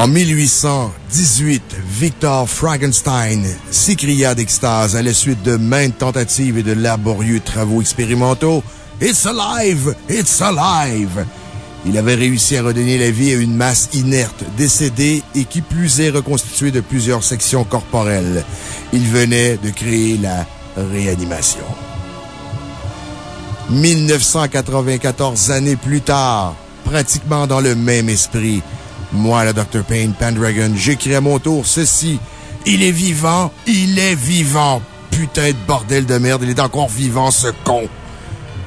En 1818, Victor Frankenstein s'écria d'extase à la suite de maintes tentatives et de laborieux travaux expérimentaux. It's alive! It's alive! Il avait réussi à redonner la vie à une masse inerte, décédée et qui plus est reconstituée de plusieurs sections corporelles. Il venait de créer la réanimation. 1994 années plus tard, pratiquement dans le même esprit, moi, le Dr. Payne Pendragon, j'écris à mon tour ceci. Il est vivant, il est vivant. Putain de bordel de merde, il est encore vivant, ce con.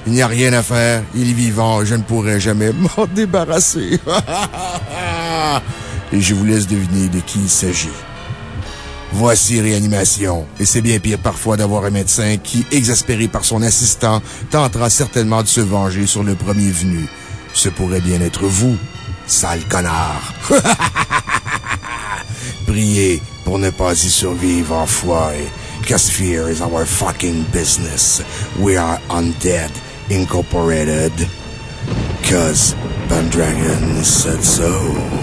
Il n'y a rien à faire, il est vivant, je ne pourrai jamais m'en débarrasser. Et je vous laisse deviner de qui il s'agit. Voici Réanimation. Et c'est bien pire parfois d'avoir un médecin qui, exaspéré par son assistant, tentera certainement de se venger sur le premier venu. Ce pourrait bien être vous, sale connard. Priez pour ne pas y survivre, enfoiré. Cause fear is our fucking business. We are undead, incorporated. Cause Pendragon said so.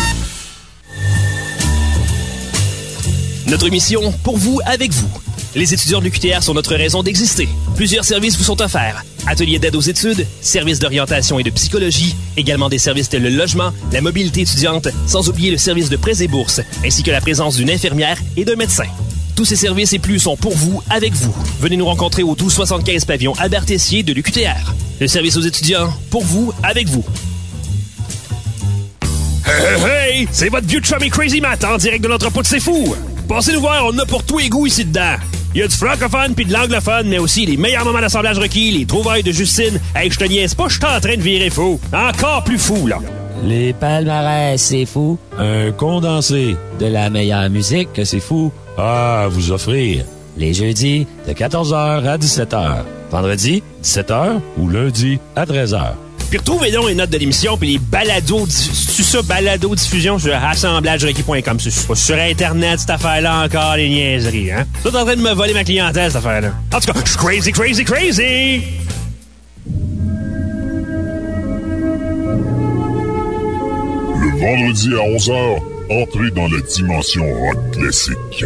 Notre mission, pour vous, avec vous. Les étudiants de l'UQTR sont notre raison d'exister. Plusieurs services vous sont offerts. Ateliers d'aide aux études, services d'orientation et de psychologie, également des services tels le logement, la mobilité étudiante, sans oublier le service de prêts et bourses, ainsi que la présence d'une infirmière et d'un médecin. Tous ces services et plus sont pour vous, avec vous. Venez nous rencontrer au 1275 pavillon Albert Tessier de l'UQTR. Le service aux étudiants, pour vous, avec vous. Hey, hey, hey! C'est votre vieux chummy Crazy Matt en direct de l'entrepôt de C'est Fou! Passez nous voir, on a pour tous les goûts ici dedans. Il y a du francophone puis de l'anglophone, mais aussi les meilleurs moments d'assemblage requis, les trouvailles de Justine. Hey, je te niaise pas, je suis en train de virer fou. Encore plus fou, là. Les palmarès, c'est fou. Un condensé de la meilleure musique que c'est fou. Ah, à vous offrir. Les jeudis, de 14h à 17h. Vendredi, 17h ou lundi à 13h. Puis retrouvez donc les notes de l'émission puis les balados, c'est ça, balado diffusion sur assemblagerequis.com. Pas sur Internet, cette affaire-là encore, les niaiseries, hein? Tout en train de me voler ma clientèle, cette affaire-là. En tout cas, je suis crazy, crazy, crazy! Vendredi à 11h, entrez dans la dimension rock classique.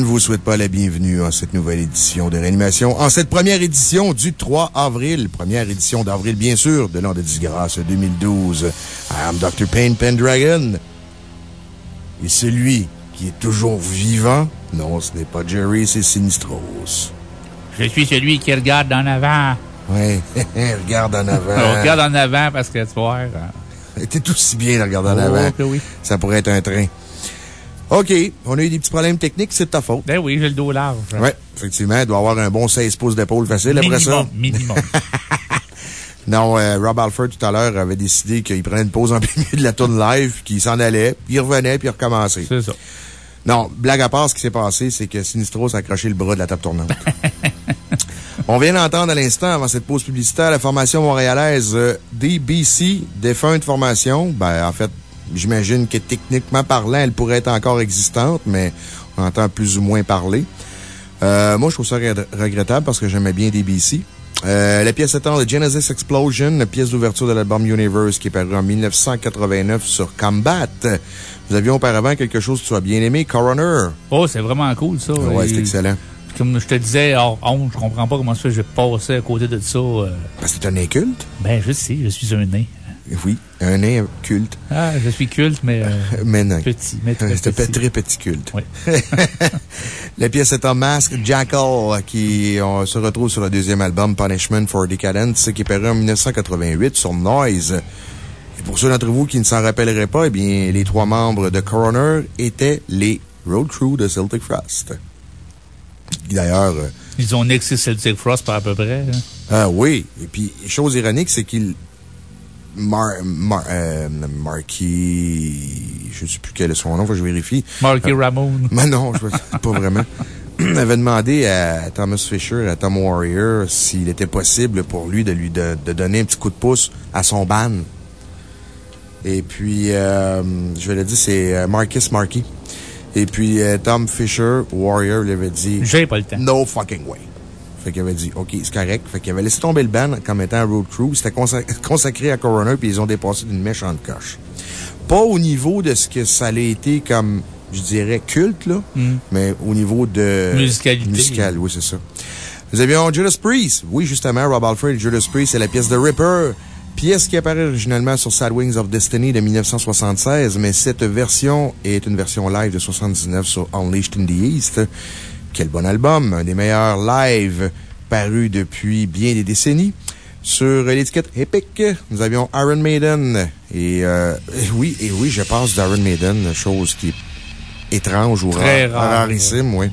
Ne vous souhaite pas la bienvenue en cette nouvelle édition de Réanimation. En cette première édition du 3 avril, première édition d'avril, bien sûr, de l'an de disgrâce 2012. I am Dr. Payne Pendragon. Et celui qui est toujours vivant, non, ce n'est pas Jerry, c'est Sinistros. Je suis celui qui regarde en avant. Oui, regarde en avant. regarde en avant parce que tu vois. T'es aussi bien de regarder en Oh, avant. oui. Ça pourrait être un train. OK, on a eu des petits problèmes techniques, c'est de ta faute. Ben oui, j'ai le dos large. Oui, effectivement, il doit avoir un bon 16 pouces d'épaule facile après ça. Minimum, minimum. Non, euh, Rob Alford, tout à l'heure, avait décidé qu'il prenait une pause en plein milieu de la tourne live, puis qu'il s'en allait, puis il revenait, puis il recommençait. C'est ça. Non, blague à part, ce qui s'est passé, c'est que Sinistro s'est accroché le bras de la table tournante. On vient d'entendre à l'instant, avant cette pause publicitaire, la formation montréalaise euh, DBC, défunte formation. Ben, en fait, j'imagine que techniquement parlant, elle pourrait être encore existante, mais on entend plus ou moins parler. Euh, moi, je trouve ça regr- regrettable parce que j'aimais bien DBC. Euh, la pièce étant The Genesis Explosion, la pièce d'ouverture de l'album Universe qui est paru en 1989 sur Combat. Nous avions auparavant quelque chose que tu as bien aimé, Coroner. Oh, c'est vraiment cool, ça. Ouais, Et c'est excellent. Comme je te disais, hors honte, je comprends pas comment ça fait que j'ai passé à côté de ça. euh. Parce que c'est un inculte? Ben, je sais, je suis un nain. Oui, un nain culte. Ah, je suis culte, mais. euh, Mais non. Petit, mais très un petit. très petit culte. Oui. La pièce est en masque Jackal, qui on se retrouve sur le deuxième album Punishment for Decadence, qui est paru en 1988 sur Noise. Et pour ceux d'entre vous qui ne s'en rappelleraient pas, eh bien, les trois membres de Coroner étaient les Road Crew de Celtic Frost. D'ailleurs, euh, Ils ont nexé Celtic Frost par à peu près. hein. ah oui. Et puis, chose ironique, c'est qu'il. Mar, Mar, euh, Marky. Je ne sais plus quel est son nom, faut que je vérifie. Marky Euh, Ramone. Mais non, je pas vraiment. avait demandé à Thomas Fisher, à Tom Warrior, s'il était possible pour lui de lui de, de donner un petit coup de pouce à son ban. Et puis, euh, je vais le dire, c'est euh, Marcus Markey. Et puis, euh, Tom Fisher, Warrior, lui avait dit. J'ai pas le temps. No fucking way. Fait qu'il avait dit, OK, c'est correct. Fait qu'il avait laissé tomber le ban comme étant un road crew. C'était consa- consacré à Coroner, puis ils ont dépassé d'une méchante coche. Pas au niveau de ce que ça a été comme, je dirais, culte, là, Mm. mais au niveau de. Musicalité. Musical, oui, c'est ça. Nous avions Judas Priest. Oui, justement, Rob Alfred et Judas Priest, c'est la pièce de Ripper. Pièce qui apparaît originalement sur Sad Wings of Destiny de 1976, mais cette version est une version live de 79 sur Unleashed in the East. Quel bon album! Un des meilleurs live parus depuis bien des décennies. Sur l'étiquette Epic, nous avions Iron Maiden. Et, euh, et oui, et oui, je passe d'Iron Maiden, chose qui est étrange ou Très rare, rarissime, oui.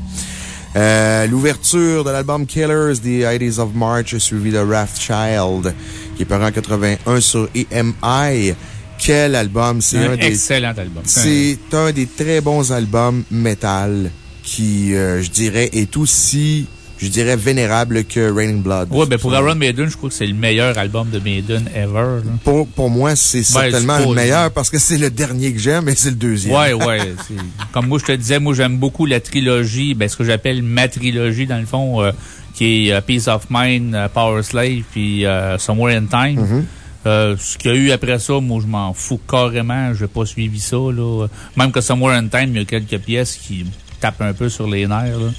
Euh, L'ouverture de l'album Killers, The Ides of March, suivi de Wrathchild, qui est paru en 81 sur EMI. Quel album! C'est Un un, des. excellent album. C'est un des très bons albums metal qui, euh, je dirais, est aussi, je dirais, vénérable que Raining Blood. Ouais, ben pour Iron Maiden, je crois que c'est le meilleur album de Maiden ever. là. Pour, pour moi, c'est Ben, certainement le meilleur parce que c'est le dernier que j'aime et c'est le deuxième. Ouais, ouais. c'est- Comme moi, je te disais, moi, j'aime beaucoup la trilogie, ben, ce que j'appelle ma trilogie, dans le fond, euh, qui est euh, Peace of Mind, euh, Power Slave, puis euh, Somewhere in Time. Mm-hmm. Euh, ce qu'il y a eu après ça, moi, je m'en fous carrément. Je n'ai pas suivi ça. Là. Même que Somewhere in Time, il y a quelques pièces qui un peu sur les nerfs. Là.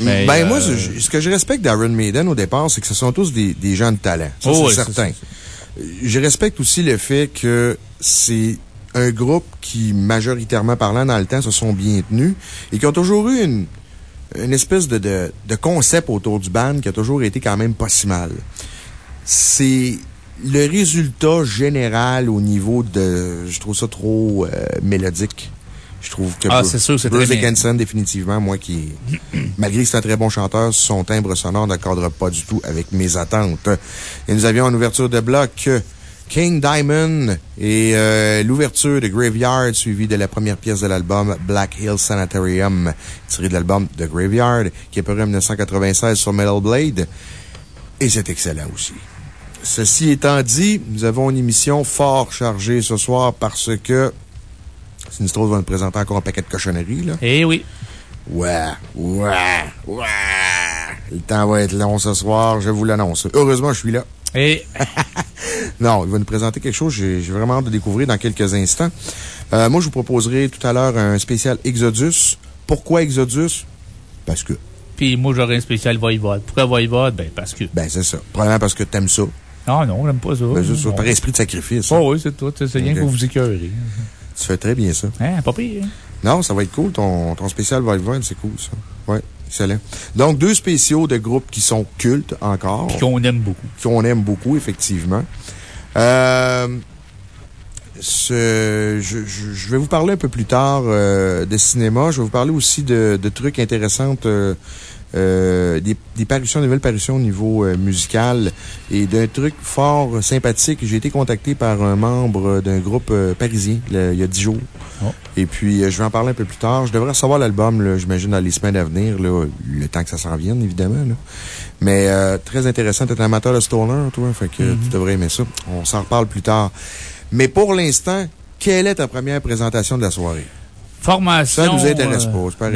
Mais, ben, moi, euh, je- ce que je respecte d'Iron Maiden au départ, c'est que ce sont tous des, des gens de talent. Ça, Oh, c'est certain. Je respecte aussi le fait que c'est un groupe qui, majoritairement parlant dans le temps, se sont bien tenus et qui ont toujours eu une, une espèce de, de, de concept autour du band qui a toujours été quand même pas si mal. C'est le résultat général au niveau de. Je trouve ça trop euh, mélodique. Je trouve que Ah, c'est sûr que c'est Bruce. Dickinson, définitivement, moi qui, malgré que c'est un très bon chanteur, son timbre sonore ne cadre pas du tout avec mes attentes. Et nous avions en ouverture de bloc euh, King Diamond et euh, l'ouverture de Graveyard, suivie de la première pièce de l'album Black Hill Sanitarium, tiré de l'album The Graveyard, qui est paru en 1996 sur Metal Blade. Et c'est excellent aussi. Ceci étant dit, nous avons une émission fort chargée ce soir parce que Sinistros va nous présenter encore un paquet de cochonneries, là. Eh oui. Ouais, ouais, ouais. Le temps va être long ce soir, je vous l'annonce. Heureusement, je suis là. Et. non, il va nous présenter quelque chose j'ai vraiment hâte de découvrir dans quelques instants. Euh, moi, je vous proposerai tout à l'heure un spécial Exodus. Pourquoi Exodus? Parce que. Puis moi, j'aurais un spécial Voivode. Pourquoi Voivode? Ben, parce que. Ben, c'est ça. Probablement parce que t'aimes ça. Non, non, j'aime pas ça. Ben, c'est ça, Non. par esprit de sacrifice. Oh, oui, c'est tout. C'est rien que vous vous écœurez. Tu fais très bien ça. Hein, pas pire. hein? Non, ça va être cool. Ton, ton spécial Voivode, c'est cool, ça. Ouais, excellent. Donc, deux spéciaux de groupes qui sont cultes encore. Puis qu'on aime beaucoup. Qu'on aime beaucoup, effectivement. Euh, ce- je, je- je vais vous parler un peu plus tard euh, de cinéma. Je vais vous parler aussi de, de trucs intéressants, euh, euh, des, des parutions, de nouvelles parutions au niveau euh, musical et d'un truc fort sympathique. J'ai été contacté par un membre d'un groupe euh, parisien il y a dix jours. Oh. Et puis, euh, je vais en parler un peu plus tard. Je devrais recevoir l'album, j'imagine, dans les semaines à venir, là, le temps que ça s'en vienne, évidemment. là. Mais euh, très intéressant. T'es un amateur de stoner, toi, fait que Mm-hmm. tu devrais aimer ça. On s'en reparle plus tard. Mais pour l'instant, quelle est ta première présentation de la soirée? Formation. Ça nous intéresse pas.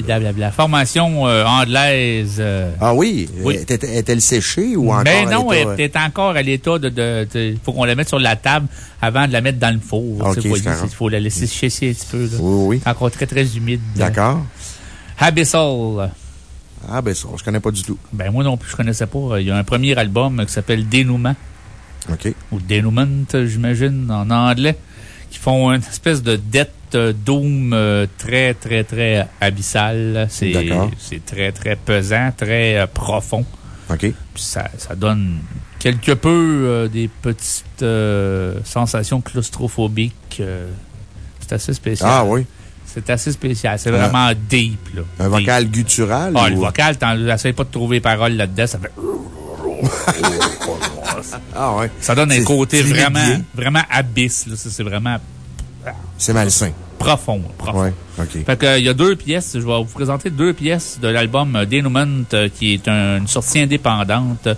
Blablabla. Formation euh, anglaise. euh, Ah oui? Oui. Est- Est-elle séchée ou encore Ben non, elle est encore à l'état de. de- faut qu'on la mette sur la table avant de la mettre dans le four. Faut- correct. Il faut la laisser sécher un petit peu. là. Oui, oui. Encore très, très humide. D'accord. Abyssal. Ah, ben ça, je connais pas du tout. Ben moi non plus, je connaissais pas. Il y a un premier album qui s'appelle Dénouement. OK. Ou Denouement, j'imagine, en anglais. Qui font une espèce de death euh, doom euh, très, très, très abyssal. C'est très, très pesant, très euh, profond. OK. Ça, ça donne quelque peu euh, des petites euh, sensations claustrophobiques. euh, c'est assez spécial. Ah oui. C'est assez spécial. C'est vraiment deep, là. Un vocal guttural? Ah, ou- le vocal, t'essayes pas de trouver parole là-dedans, ça fait. Ah ouais. Ça donne un côté vraiment, bien. vraiment abysse, là. C'est vraiment C'est malsain. profond, profond. Ouais, OK. Fait que, il y a deux pièces. Je vais vous présenter deux pièces de l'album euh, Denouement, euh, qui est un- une sortie indépendante.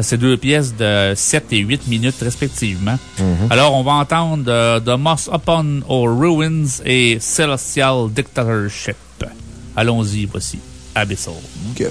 C'est deux pièces de 7 et 8 minutes respectivement. Mhm. Alors, on va entendre euh, The Moss Upon Our Ruins et Celestial Dictatorship. Allons-y, voici Abyssal. Go.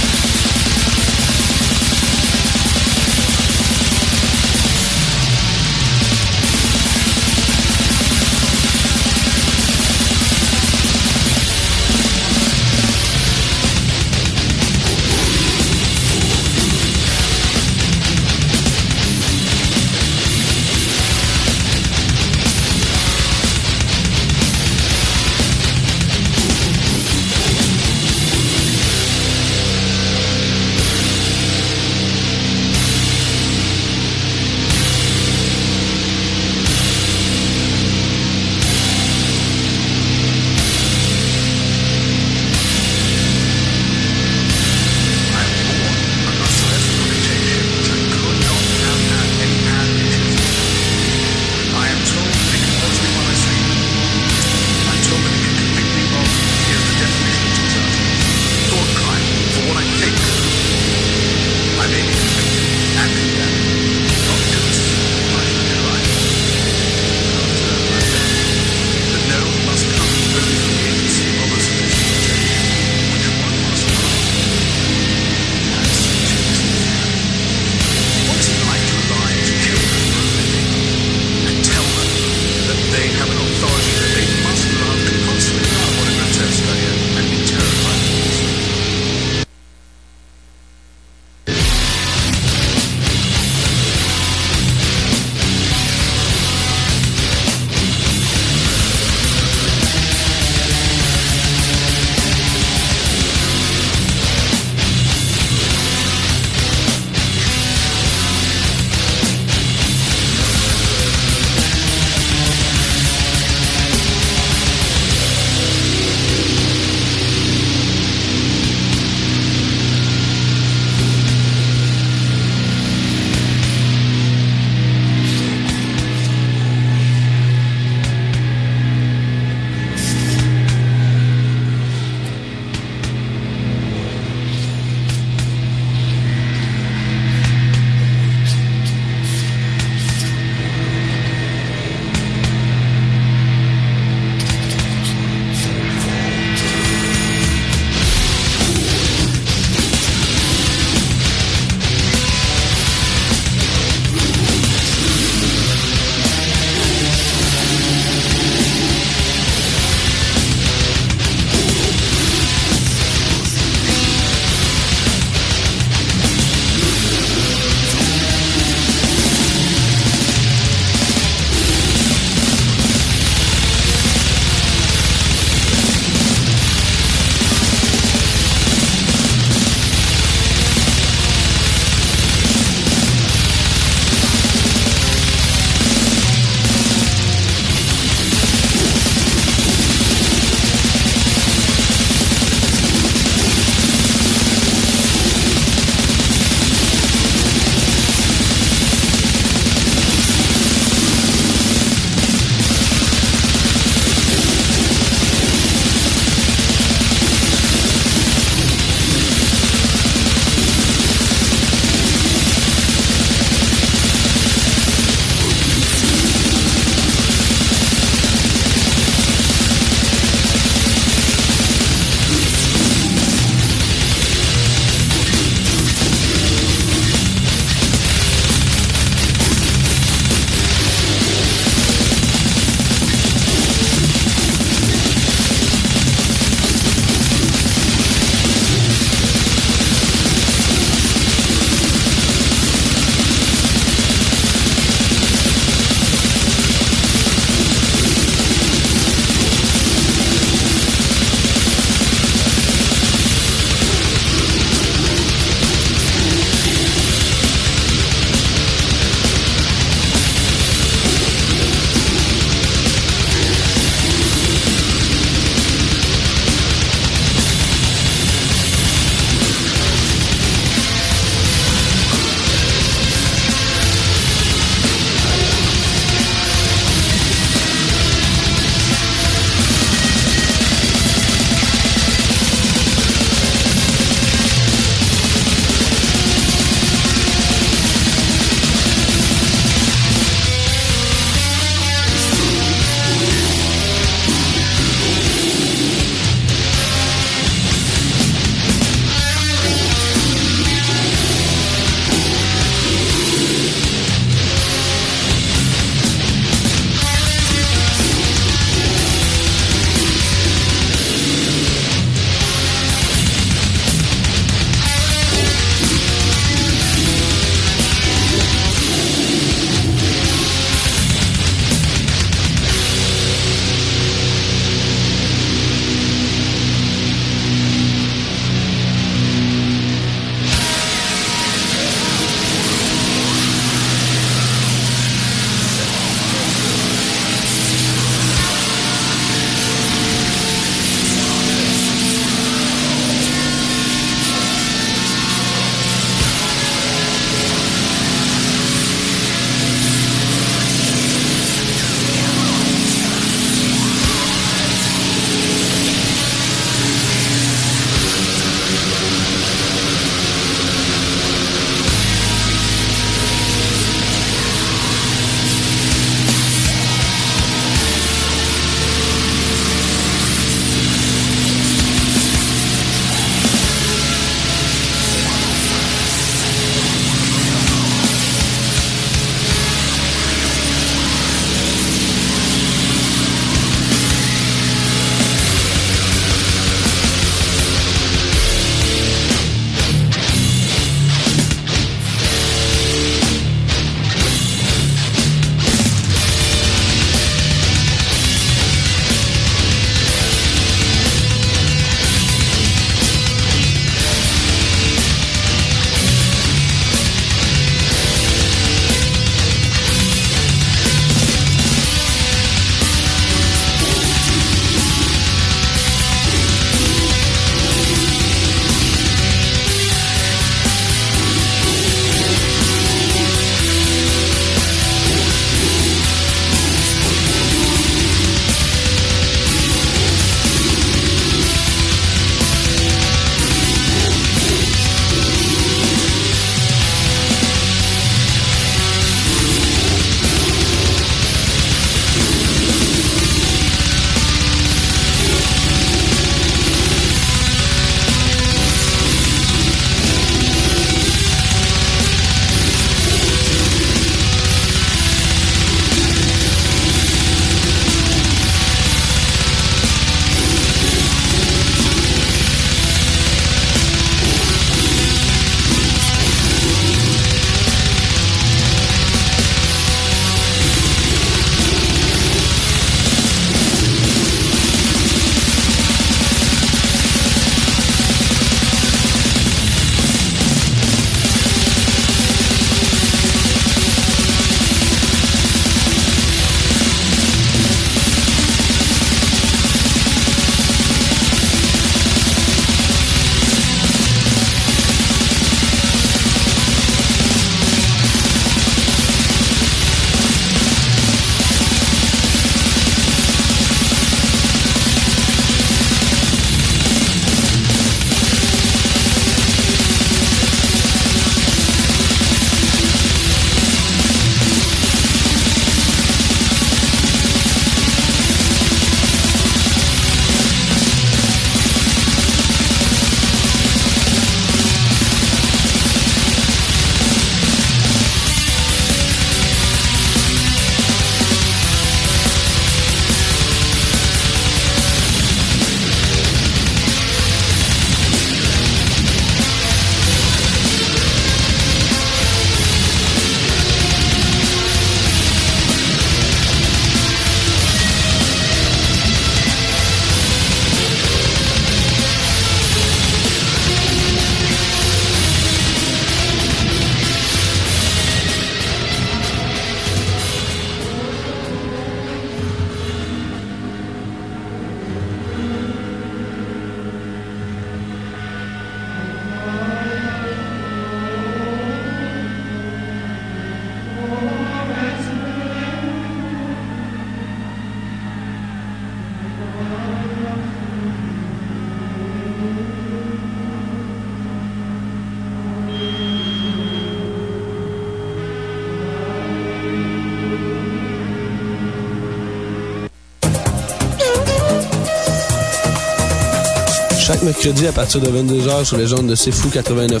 Mercredi à partir de 22h sur les ondes de C'est Fou 89.1,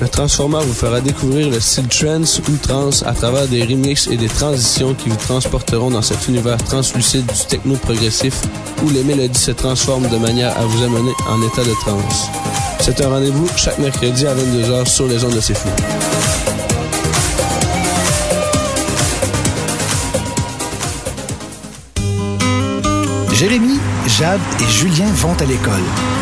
le Transformer vous fera découvrir le style trance ou trance à travers des remixes et des transitions qui vous transporteront dans cet univers translucide du techno progressif où les mélodies se transforment de manière à vous amener en état de trance. C'est un rendez-vous chaque mercredi à 22h sur les ondes de C'est Fou. Jérémy, Jade et Julien vont à l'école.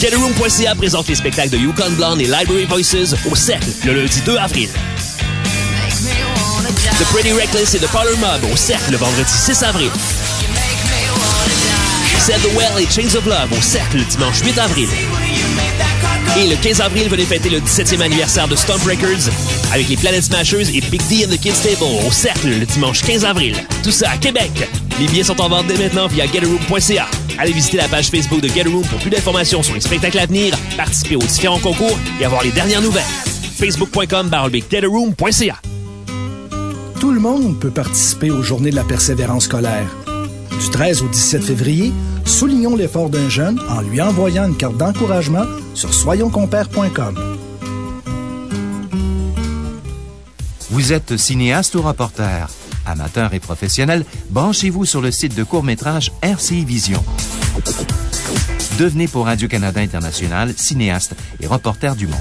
GetAroom.ca présente les spectacles de Yukon Blonde et Library Voices au Cercle le lundi 2 avril. The Pretty Reckless et The Parlor Mob au Cercle le vendredi 6 avril. Set the Well et Chains of Love au Cercle le dimanche 8 avril. Et le 15 avril, venez fêter le 17e anniversaire de Stomp Records avec les Planet Smashers et Big D and the Kids Table au Cercle le dimanche 15 avril. Tout ça à Québec. Les billets sont en vente dès maintenant via getaroom.ca. Allez visiter la page Facebook de Getaroom pour plus d'informations sur les spectacles à venir, participer aux différents concours et avoir les dernières nouvelles. Facebook.com getaroom.ca. Tout le monde peut participer aux Journées de la persévérance scolaire. Du 13 au 17 février, soulignons l'effort d'un jeune en lui envoyant une carte d'encouragement sur soyonscompères.com. Vous êtes cinéaste ou reporter? Amateur et professionnel, branchez-vous sur le site de court-métrage RCI Vision. Devenez pour Radio-Canada International cinéaste et reporter du monde.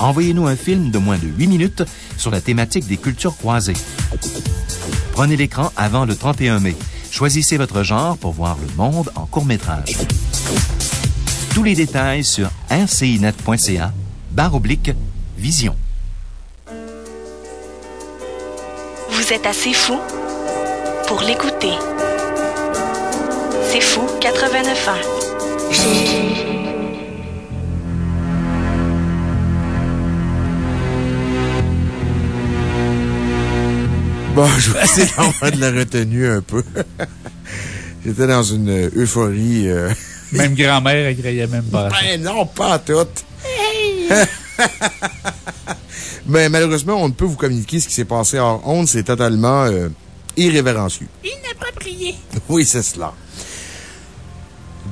Envoyez-nous un film de moins de 8 minutes sur la thématique des cultures croisées. Prenez l'écran avant le 31 mai. Choisissez votre genre pour voir le monde en court-métrage. Tous les détails sur rcinet.ca barre oblique vision. Vous êtes assez fou pour l'écouter. C'est fou 89 ans. Bon, je vais essayer d'avoir de la retenue un peu. J'étais dans une euphorie. euh, Même grand-mère, elle criait même pas. Ben non, pas tout. Mais malheureusement, on ne peut vous communiquer ce qui s'est passé hors onde. C'est totalement euh, irrévérencieux. Inapproprié. Oui, c'est cela.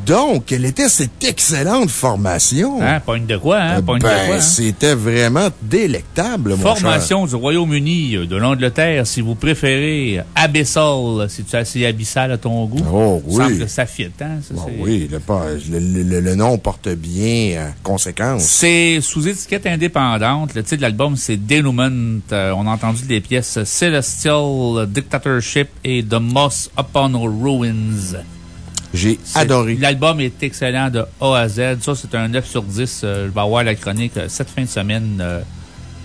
Donc, quelle était cette excellente formation? Hein, pogne de quoi, hein? Pogne de Ben, quoi, hein? c'était vraiment délectable, mon cher. Formation du Royaume-Uni, euh, de l'Angleterre, si vous préférez. Abyssal, si tu assez abyssal à ton goût. Oh, oui. semble que ça fit, hein? ça, oui, le, pas- le- le- le nom porte bien euh, conséquence. C'est sous étiquette indépendante. Le titre de l'album, c'est Denouement. Euh, on a entendu les pièces Celestial Dictatorship et The Moss Upon Ruins. J'ai adoré. L'album est excellent de A à Z. Ça, c'est un 9 sur 10. Euh, je vais avoir la chronique euh, cette fin de semaine euh,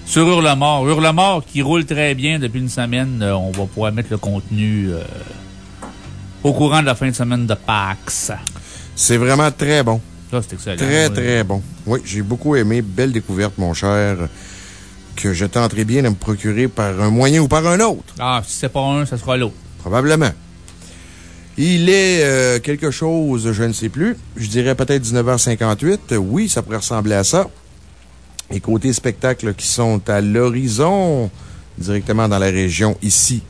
sur Hurlemort. Hurlemort qui roule très bien depuis une semaine. On va pouvoir mettre le contenu au courant de la fin de semaine de PAX. C'est vraiment très bon. Ça, c'est excellent. Très, très bon. Oui, j'ai beaucoup aimé. Belle découverte, mon cher, que je tenterai bien de me procurer par un moyen ou par un autre. Ah, si c'est pas un, ça sera l'autre. Probablement. Il est euh, quelque chose, je ne sais plus. Je dirais peut-être 19h58. Oui, ça pourrait ressembler à ça. Et côté spectacles qui sont à l'horizon, directement dans la région ici,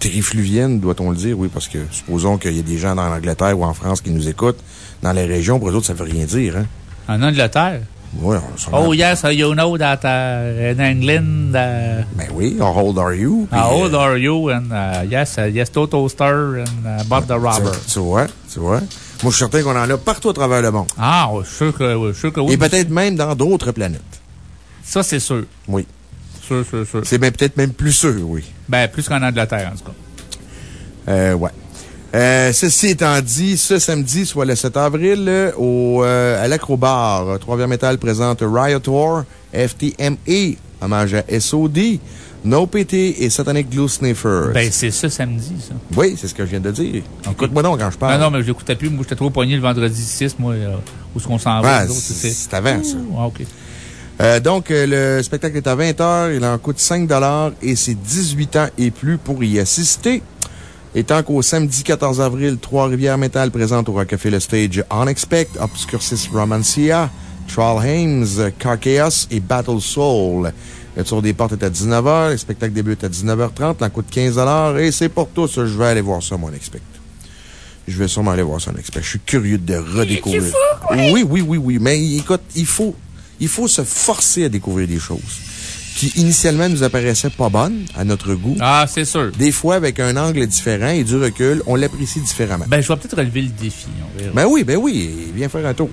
trifluvienne, doit-on le dire? Oui, parce que supposons qu'il y a des gens dans l'Angleterre ou en France qui nous écoutent. Dans les régions, pour eux autres, ça veut rien dire, hein? En Angleterre? Oui, Oh, yes, you know that uh, in England. Uh, Ben oui, how old are you? How euh, old are you? And uh, yes, uh, yes, Toto Star and uh, Bob the Robber. Tu, tu vois, tu vois. Moi, je suis certain qu'on en a partout à travers le monde. Ah, je suis sûr que, je suis sûr que oui. Et peut-être même dans d'autres planètes. Ça, c'est sûr. Oui. Sûr, sûr, sûr. C'est peut-être même plus sûr, oui. Ben, plus qu'en Angleterre, en tout cas. Euh, ouais. Euh, ceci étant dit, ce samedi, soit le 7 avril, euh, au, euh, à l'Acrobar, Trois-Rivières Metal présente Riot War, FTME, hommage à SOD, No PT et Satanic Glue Sniffers. Ben, c'est ça samedi, ça. oui, c'est ce que je viens de dire. Écoute-moi donc quand je parle. Non, non, mais je l'écoutais plus. Moi, j'étais trop poigné le vendredi 6, moi, euh, où est-ce qu'on s'en va. Ouais, c'est avant, ça. Ah, OK. Euh, donc, euh, le spectacle est à 20 h, il en coûte 5 et c'est 18 ans et plus pour y assister. Étant qu'au samedi 14 avril, Trois-Rivières Metal présente au Rockefeller Stage Unexpect, Obscurcis Romancia, Troll Hames, Car Chaos et Battle Soul. Le tour des portes est à 19h, le spectacle débute à 19h30, il en coûte 15 et c'est pour tous. Je vais aller voir ça, mon Expect. Je vais sûrement aller voir ça, mon Expect. Je suis curieux de redécouvrir. Oui, oui, oui, oui. Mais écoute, il faut, il faut se forcer à découvrir des choses qui initialement nous apparaissaient pas bonnes à notre goût. Ah, c'est sûr. Des fois, avec un angle différent et du recul, on l'apprécie différemment. Ben, je vais peut-être relever le défi. On verra. Ben oui, ben oui. Viens faire un tour.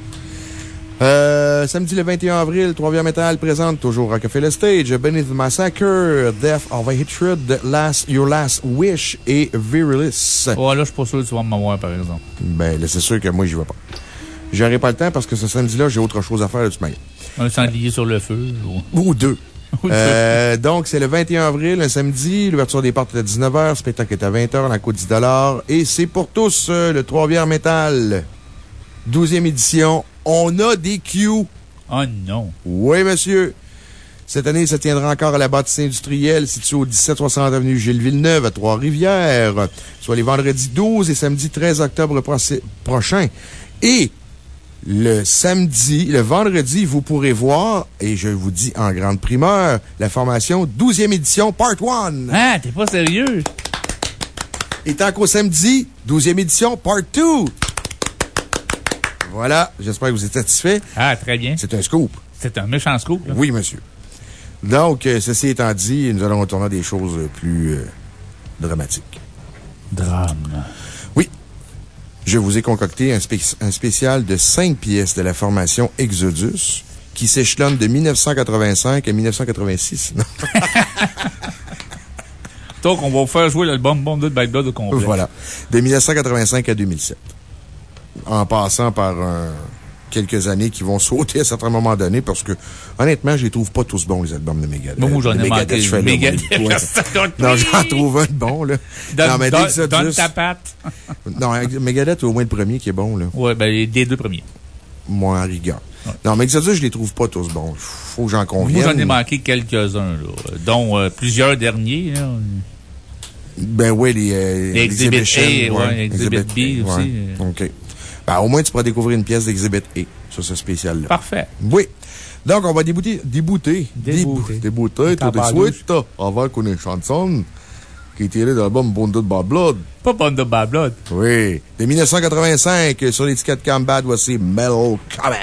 Euh, samedi le 21 avril, Trois-Rivières Metal présente toujours Rockefeller Stage, Beneath the Massacre, Death of a Hatred, Last, Your Last Wish et Virilis. Oh, là, je suis pas sûr que tu vas m'avoir, par exemple. Ben, là, c'est sûr que moi, j'y vais pas. J'aurai pas le temps parce que ce samedi-là, j'ai autre chose à faire de toute manière. Un sanglier sur le feu. Ou deux. Euh, donc, c'est le 21 avril, un samedi. L'ouverture des portes est à 19h. Le spectacle est à 20h. La coûte 10 Et c'est pour tous euh, le Trois-Rivières Metal. 12e édition. On a des Q. Oh non. Oui, monsieur. Cette année, ça tiendra encore à la bâtisse industrielle située au 1760 avenue Gilles Villeneuve à Trois-Rivières, soit les vendredis 12 et samedi 13 octobre prochain. Et le samedi, le vendredi, vous pourrez voir, et je vous dis en grande primeur, la formation 12e édition Part 1. Ah, t'es pas sérieux? Et tant qu'au samedi, 12e édition Part 2. Voilà, j'espère que vous êtes satisfait. Ah, très bien. C'est un scoop. C'est un méchant scoop, là. Oui, monsieur. Donc, euh, ceci étant dit, nous allons retourner à des choses plus euh, dramatiques. Drame. Je vous ai concocté un, un spécial de cinq pièces de la formation Exodus qui s'échelonne de 1985 à 1986. Donc, on va vous faire jouer l'album Bonded by Blood au complet. Voilà. De 1985 à 2007. En passant par quelques années qui vont sauter à certains moments donnés parce que, honnêtement, je les trouve pas tous bons, les albums de Megadeth. Moi, j'en ai manqué. Je fais Megadeth, Non, j'en trouve un de bon, là. Donne, non, mais donne, Exodus, donne ta patte. non, Megadeth, au moins le premier qui est bon, là. Ouais, ben, des deux premiers. Moi, en rigueur. Non, mais Exodus, je les trouve pas tous bons. Faut que j'en convienne. Moi, j'en ai manqué quelques-uns, là, dont euh, plusieurs derniers, là. Ben oui, les, euh, les Exhibit A, ouais, Exhibit B aussi. OK. Ben, au moins, tu pourras découvrir une pièce d'Exhibit A sur ce spécial-là. Parfait. Oui. Donc, on va débouter, débouter, débouter, débouter tout de suite avec une chanson qui est tirée de l'album Bonded by Blood. Pas Bonded by Blood. Oui. De 1985, sur l'étiquette Combat, voici Metal Combat.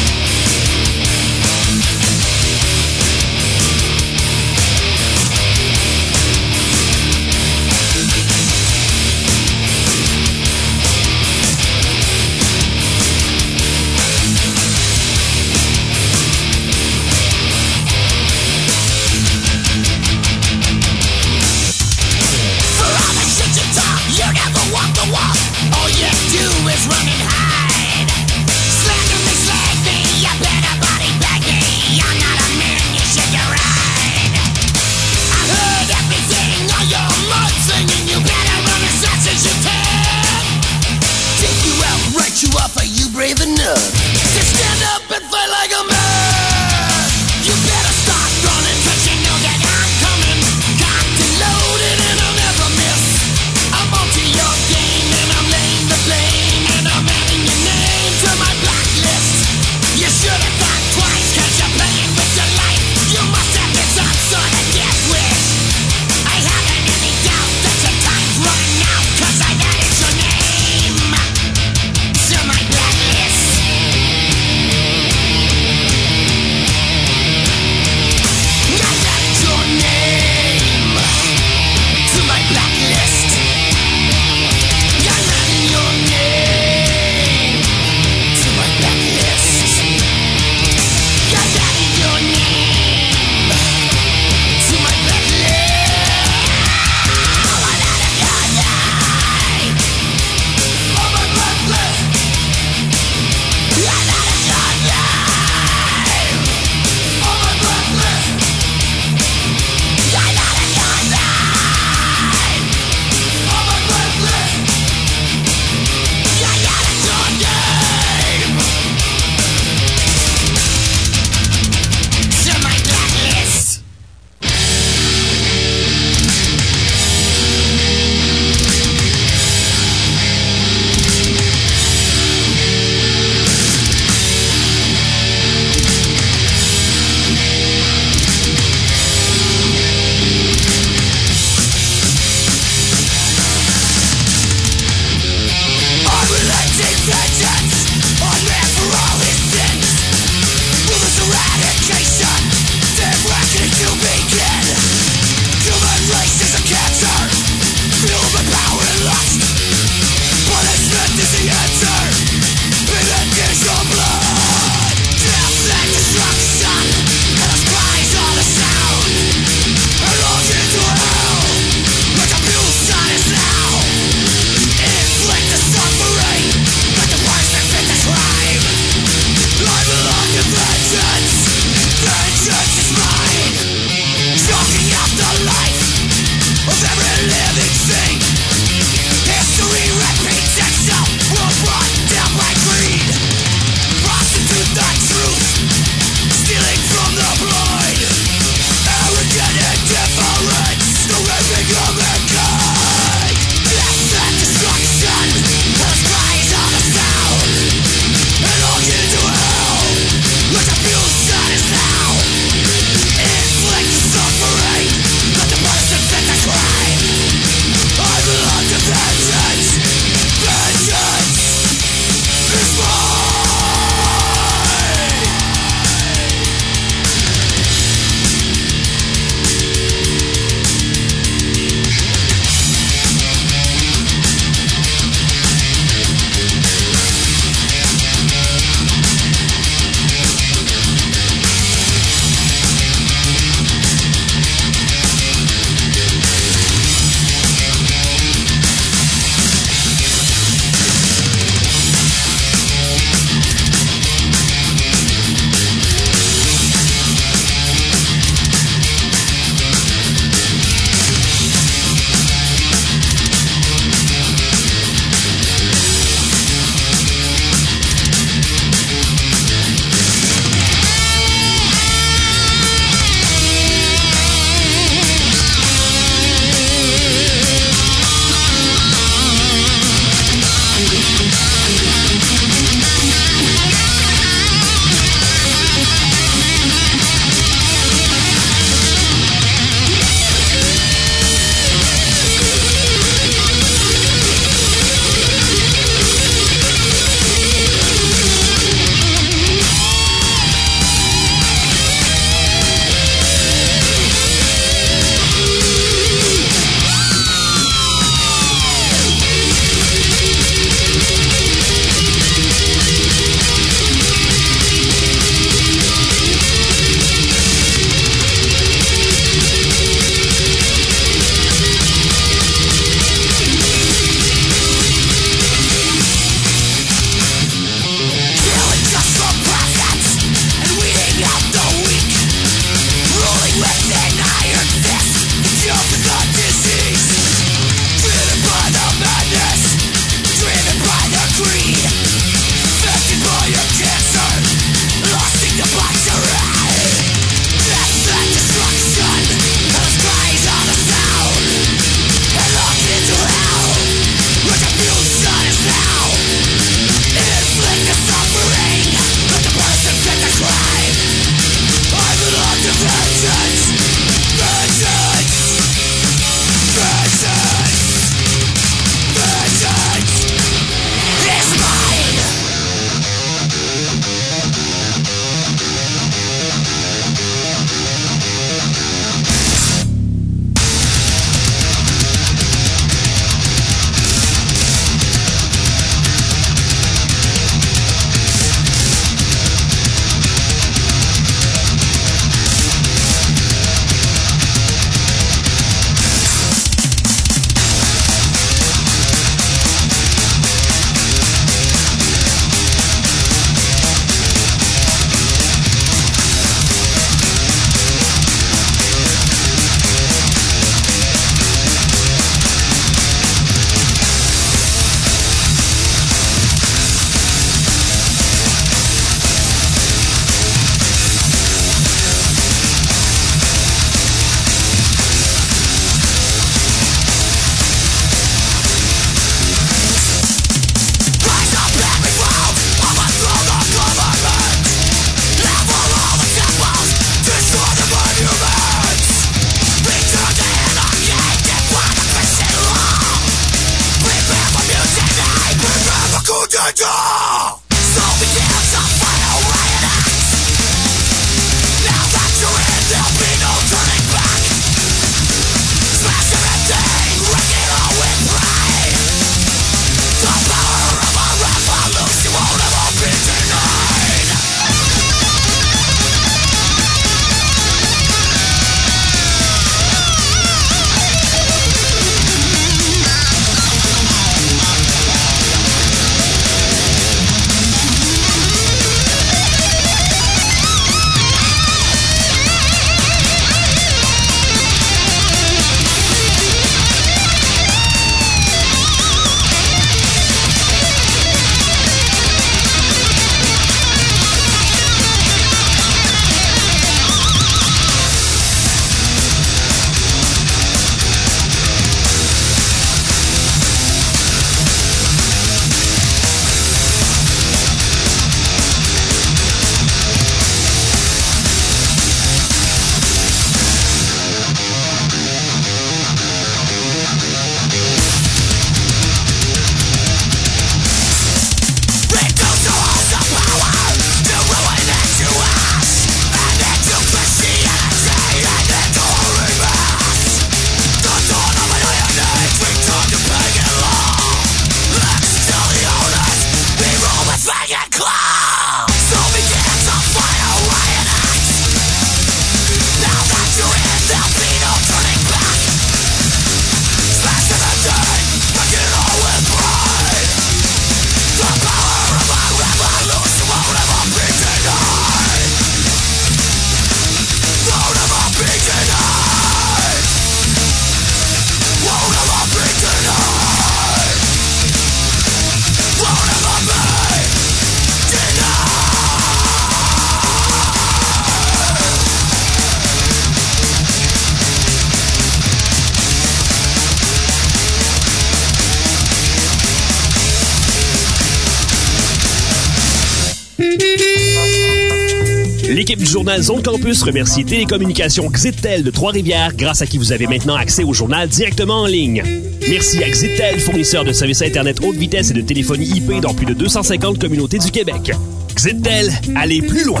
Zone Campus remercie Télécommunications Xitel de Trois-Rivières, grâce à qui vous avez maintenant accès au journal directement en ligne. Merci à Xitel, fournisseur de services Internet haute vitesse et de téléphonie IP dans plus de 250 communautés du Québec. Xitel, allez plus loin!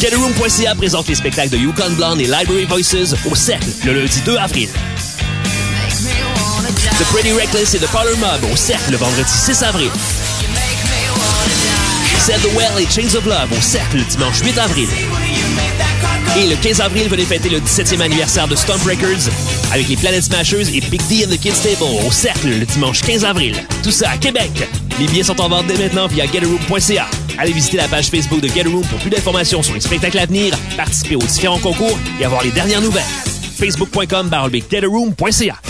GetAroom.ca présente les spectacles de Yukon Blonde et Library Voices au Cercle le lundi 2 avril. The Pretty Reckless et The Parlor Mob au Cercle le vendredi 6 avril. Sell the Well et Chains of Love au Cercle le dimanche 8 avril. Et le 15 avril, venez fêter le 17e anniversaire de Stomp Records avec les Planet Smashers et Big D and the Kids Table au Cercle le dimanche 15 avril. Tout ça à Québec. Les billets sont en vente dès maintenant via getaroom.ca. Allez visiter la page Facebook de Getaroom pour plus d'informations sur les spectacles à venir, participer aux différents concours et avoir les dernières nouvelles. facebook.com getaroom.ca.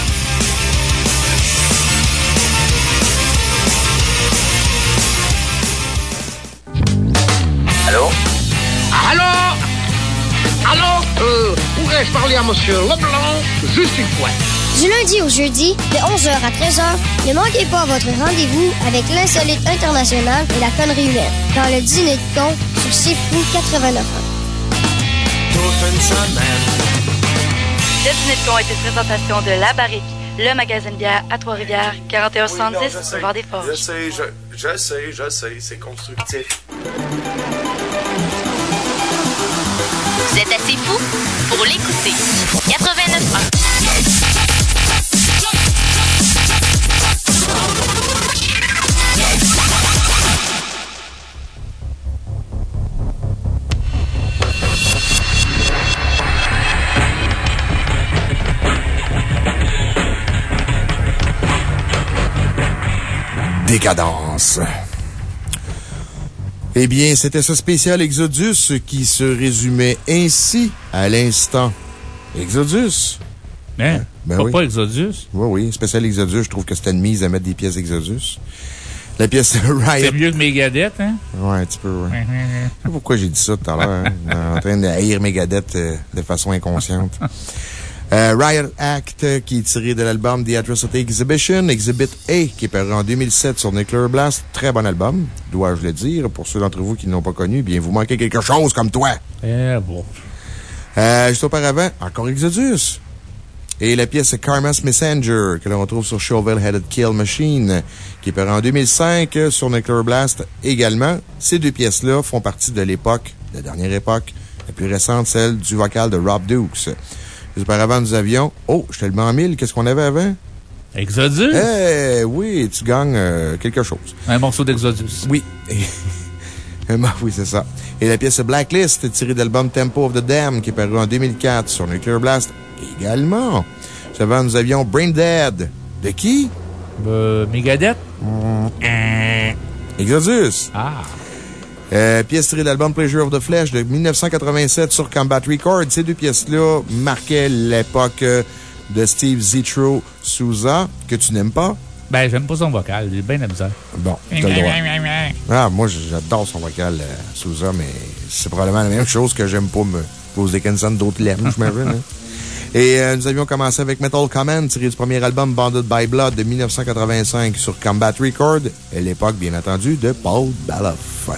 Pourrais-je parler à Monsieur Leblanc? Juste une fois? Du lundi au jeudi, de 11h à 13h, ne manquez pas votre rendez-vous avec l'insolite international et la connerie humaine dans le dîner de con sur C'est Fou 89 Toute une semaine. Le dîner de con est une présentation de La Barrique, le magasin de bière à Trois-Rivières, 4170 Boulevard des Forges. Je sais, je, je sais, je sais, c'est constructif. Vous êtes assez fou pour l'écouter. 89.1. Décadence. Eh bien, c'était ce spécial Exodus qui se résumait ainsi à l'instant. Exodus? Hein? Ben Pas- oui. pas Exodus? Oui, oui, spécial Exodus. Je trouve que c'était une mise à mettre des pièces Exodus. La pièce Riot. C'est mieux que Megadeth, hein? Ouais, un petit peu, ouais. Je sais pas pourquoi j'ai dit ça tout à l'heure. hein. en train de haïr Megadeth euh, de façon inconsciente. Euh, Riot Act, euh, qui est tiré de l'album The Atrocity Exhibition. Exhibit A, qui est paru en 2007 sur Nuclear Blast. Très bon album, dois-je le dire. Pour ceux d'entre vous qui ne l'ont pas connu, bien, vous manquez quelque chose comme toi. Eh, bon. Euh, juste auparavant, encore Exodus. Et la pièce Karma's Messenger, que l'on retrouve sur Chauvel Headed Kill Machine, qui est paru en 2005 euh, sur Nuclear Blast également. Ces deux pièces-là font partie de l'époque, de la dernière époque, la plus récente, celle du vocal de Rob Dukes. Auparavant, nous avions, oh, je te le mets en mille, qu'est-ce qu'on avait avant? Exodus? Eh, oui, tu gagnes euh, quelque chose. Un morceau d'Exodus. Oui. Oui, c'est ça. Et la pièce Blacklist, tirée de l'album Tempo of the Dam, qui est paru en 2004 sur Nuclear Blast également. Juste avant, nous avions Brain Dead. De qui? Euh, Megadeth? Exodus. Ah. Euh, pièce tirée de l'album Pleasure of the Flesh de 1987 sur Combat Records. Ces deux pièces-là marquaient l'époque euh, de Steve Zitro Souza, que tu n'aimes pas. Ben, j'aime pas son vocal. J'ai bien la misère. Bon, t'as le droit. Ah, moi, j'adore son vocal, euh, Souza, mais c'est probablement la même chose que j'aime pas me Bruce Dickinson, d'autres l'aiment, j'imagine. hein. Et euh, nous avions commencé avec Metal Command, tiré du premier album Bonded by Blood de 1985 sur Combat Record, l'époque, bien entendu, de Paul Baloff.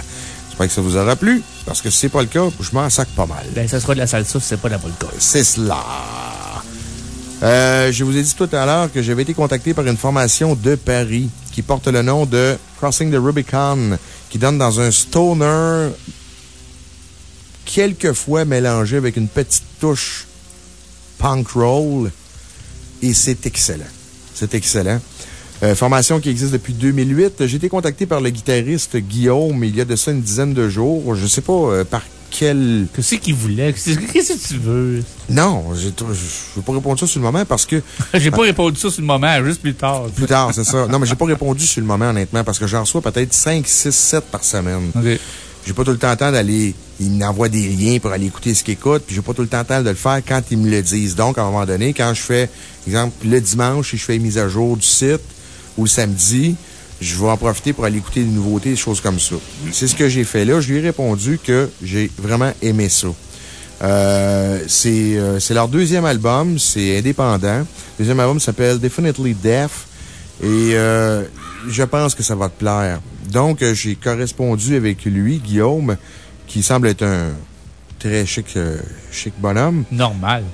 J'espère que ça vous aura plu, parce que si c'est pas le cas, je m'en sac pas mal. Ben, ça sera de la salsa si c'est pas de la polka. C'est cela. Euh, je vous ai dit tout à l'heure que j'avais été contacté par une formation de Paris qui porte le nom de Crossing the Rubicon, qui donne dans un stoner quelquefois mélangé avec une petite touche punk roll. Et c'est excellent. C'est excellent. Euh, formation qui existe depuis 2008. J'ai été contacté par le guitariste Guillaume il y a de ça une dizaine de jours. Je sais pas euh, par quel. Qu'est-ce qu'il voulait? Qu'est-ce que tu veux? Non, je ne veux pas répondre ça sur le moment parce que. J'ai pas répondu ça sur le moment, juste plus tard. Plus tard, c'est ça. Non, mais j'ai pas répondu sur le moment, honnêtement, parce que j'en reçois peut-être 5, 6, 7 par semaine. J'ai pas tout le temps le temps d'aller. Ils m'envoient des liens pour aller écouter ce qu'ils écoutent, puis j'ai pas tout le temps le temps de le faire quand ils me le disent. Donc, à un moment donné, quand je fais, exemple, le dimanche, si je fais une mise à jour du site, ou samedi, je vais en profiter pour aller écouter des nouveautés, des choses comme ça. C'est ce que j'ai fait là. Je lui ai répondu que j'ai vraiment aimé ça. Euh, c'est euh, c'est leur deuxième album, c'est indépendant. Le deuxième album s'appelle Definitely Deaf et euh, je pense que ça va te plaire. Donc, j'ai correspondu avec lui, Guillaume, qui semble être un très chic, chic bonhomme. Normal.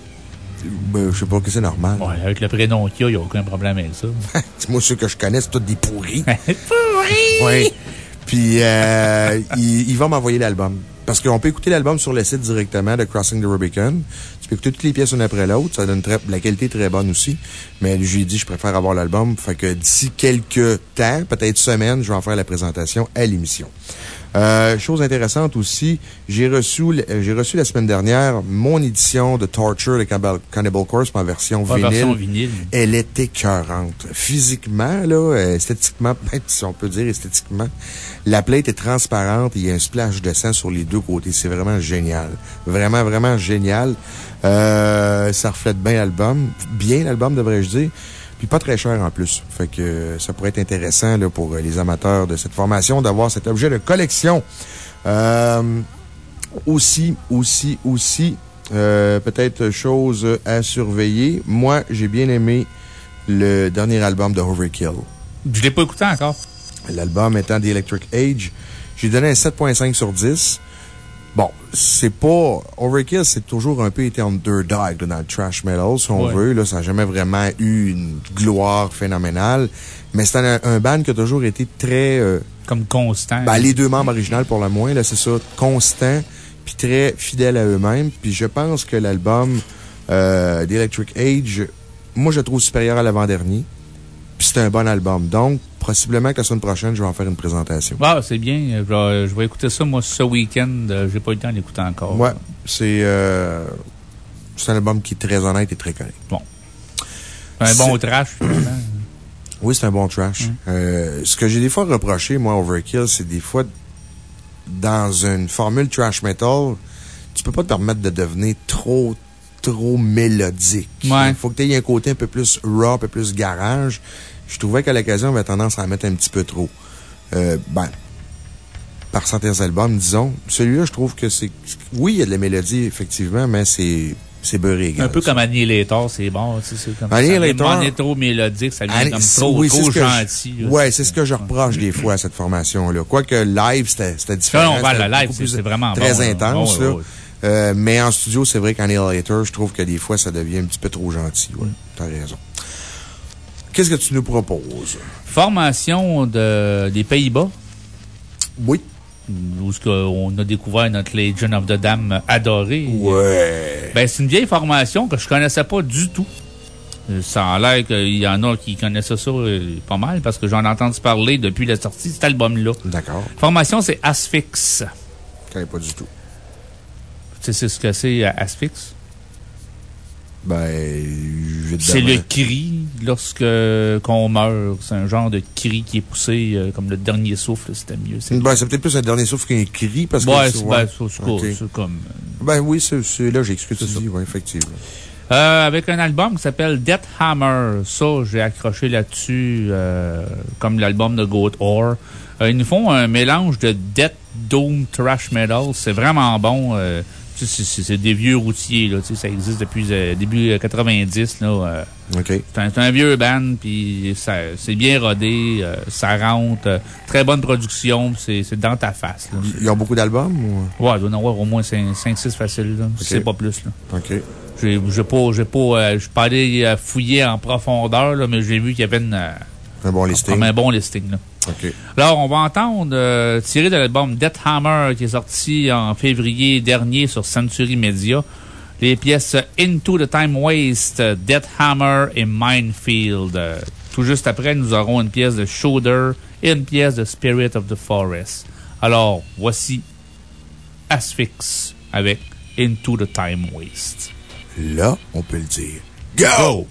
Ben, je sais pas que c'est normal. Ouais, avec le prénom qu'il y a, il n'y a aucun problème avec ça. Moi, ceux que je connais, c'est tous des pourris. Oui. Puis, euh, il, il va m'envoyer l'album. Parce qu'on peut écouter l'album sur le site directement de Crossing the Rubicon. Tu peux écouter toutes les pièces une après l'autre. Ça donne très, la qualité est très bonne aussi. Mais je lui ai dit, je préfère avoir l'album. Fait que d'ici quelques temps, peut-être semaines, je vais en faire la présentation à l'émission. Euh, chose intéressante aussi, j'ai reçu, euh, j'ai reçu la semaine dernière mon édition de Torture de Cannibal, Cannibal Corpse en version vinyle. version vinyle. Elle est écœurante. Physiquement, là, euh, esthétiquement, même si on peut dire esthétiquement, la plate est transparente et il y a un splash de sang sur les deux côtés. C'est vraiment génial. Vraiment, vraiment génial. Euh, ça reflète bien l'album. Bien l'album, devrais-je dire. Puis pas très cher en plus. Fait que euh, ça pourrait être intéressant là, pour euh, les amateurs de cette formation d'avoir cet objet de collection. Euh, aussi, aussi, aussi, euh, peut-être chose à surveiller. Moi, j'ai bien aimé le dernier album de Overkill. Je l'ai pas écouté encore. L'album étant The Electric Age. J'ai donné un 7.5 sur 10. Bon, c'est pas. Overkill, c'est toujours un peu été underdog là, dans le trash metal, si on Ouais. veut. Là, ça n'a jamais vraiment eu une gloire phénoménale. Mais c'est un, un band qui a toujours été très. euh, Comme constant. ben, les deux membres originaux, pour le moins, là, c'est ça, constant, puis très fidèles à eux-mêmes. Puis je pense que l'album euh, d'Electric Age, moi, je le trouve supérieur à l'avant-dernier. C'est un bon album. Donc, possiblement que la semaine prochaine, je vais en faire une présentation. Ah, c'est bien. Je vais, je vais écouter ça, moi, ce week-end. Euh, J'ai pas eu le temps d'écouter encore. Ouais, c'est euh, c'est un album qui est très honnête et très correct. Bon. Un bon trash, finalement. Oui, c'est un bon trash. Euh, ce que j'ai des fois reproché, moi, Overkill, c'est des fois, dans une formule trash metal, tu peux pas te permettre de devenir trop, trop mélodique. Ouais. Il faut que tu aies un côté un peu plus raw, un peu plus garage. Je trouvais qu'à l'occasion, on avait tendance à en mettre un petit peu trop. euh, ben, par certains albums, disons. Celui-là, je trouve que c'est. Oui, il y a de la mélodie, effectivement, mais c'est. C'est beurré égal. Un peu comme Annihilator, c'est bon. tu sais, C'est comme Annihilator- Ça devient trop mélodique, ça devient comme trop, oui, c'est trop je- gentil. Ouais, c'est ce que je reproche des fois à cette formation-là. Quoique live, c'était différent. Le live, c'est- vraiment Très bon, intense, ouais, là. Euh, mais en studio, c'est vrai qu'Annihilator, je trouve que des fois, ça devient un petit peu trop gentil. Ouais, t'as raison. Qu'est-ce que tu nous proposes? Formation de, des Pays-Bas. Oui. Où on a découvert notre Legion of the Dam adoré. Ouais. Ben, c'est une vieille formation que je connaissais pas du tout. Euh, Ça a l'air qu'il y en a qui connaissaient ça euh, pas mal parce que j'en ai entendu parler depuis la sortie de cet album-là. D'accord. Formation, c'est Asphyx. Je connais pas du tout. Tu sais ce que c'est, euh, Asphyx? Ben, C'est le cri lorsque qu'on meurt. C'est un genre de cri qui est poussé euh, comme le dernier souffle, c'était mieux. C'est Ben, c'est peut-être plus un dernier souffle qu'un cri parce que. Ouais, c'est vois. ben, comme. Ben oui, c'est logique ce que tu dis, oui, effectivement. Euh, avec un album qui s'appelle Death Hammer. Ça, j'ai accroché là-dessus, euh, comme l'album de Goat Ore. Euh, ils nous font un mélange de Death Doom Thrash Metal. C'est vraiment bon. Euh, c'est- des vieux routiers, là. Ça existe depuis euh, début euh, 90, là. euh. C'est un, vieux band, puis c'est bien rodé, euh, ça rentre, euh, très bonne production, c'est dans ta face. là. Ils ont beaucoup d'albums ou? Ouais, il doit y en avoir au moins 5-6 faciles, c'est pas plus. Là. OK. J'ai j'ai pas, j'ai pas, euh, je suis pas allé euh, fouiller en profondeur, là, mais j'ai vu qu'il y avait une, euh, Un bon listing. comme un bon listing. Là. OK. Alors, on va entendre, euh, tiré de l'album Death Hammer qui est sorti en février dernier sur Century Media, les pièces Into the Time Waste, Death Hammer et Minefield. Tout juste après, nous aurons une pièce de Shoulder et une pièce de Spirit of the Forest. Alors, voici Asphyx avec Into the Time Waste. Là, on peut le dire. Go!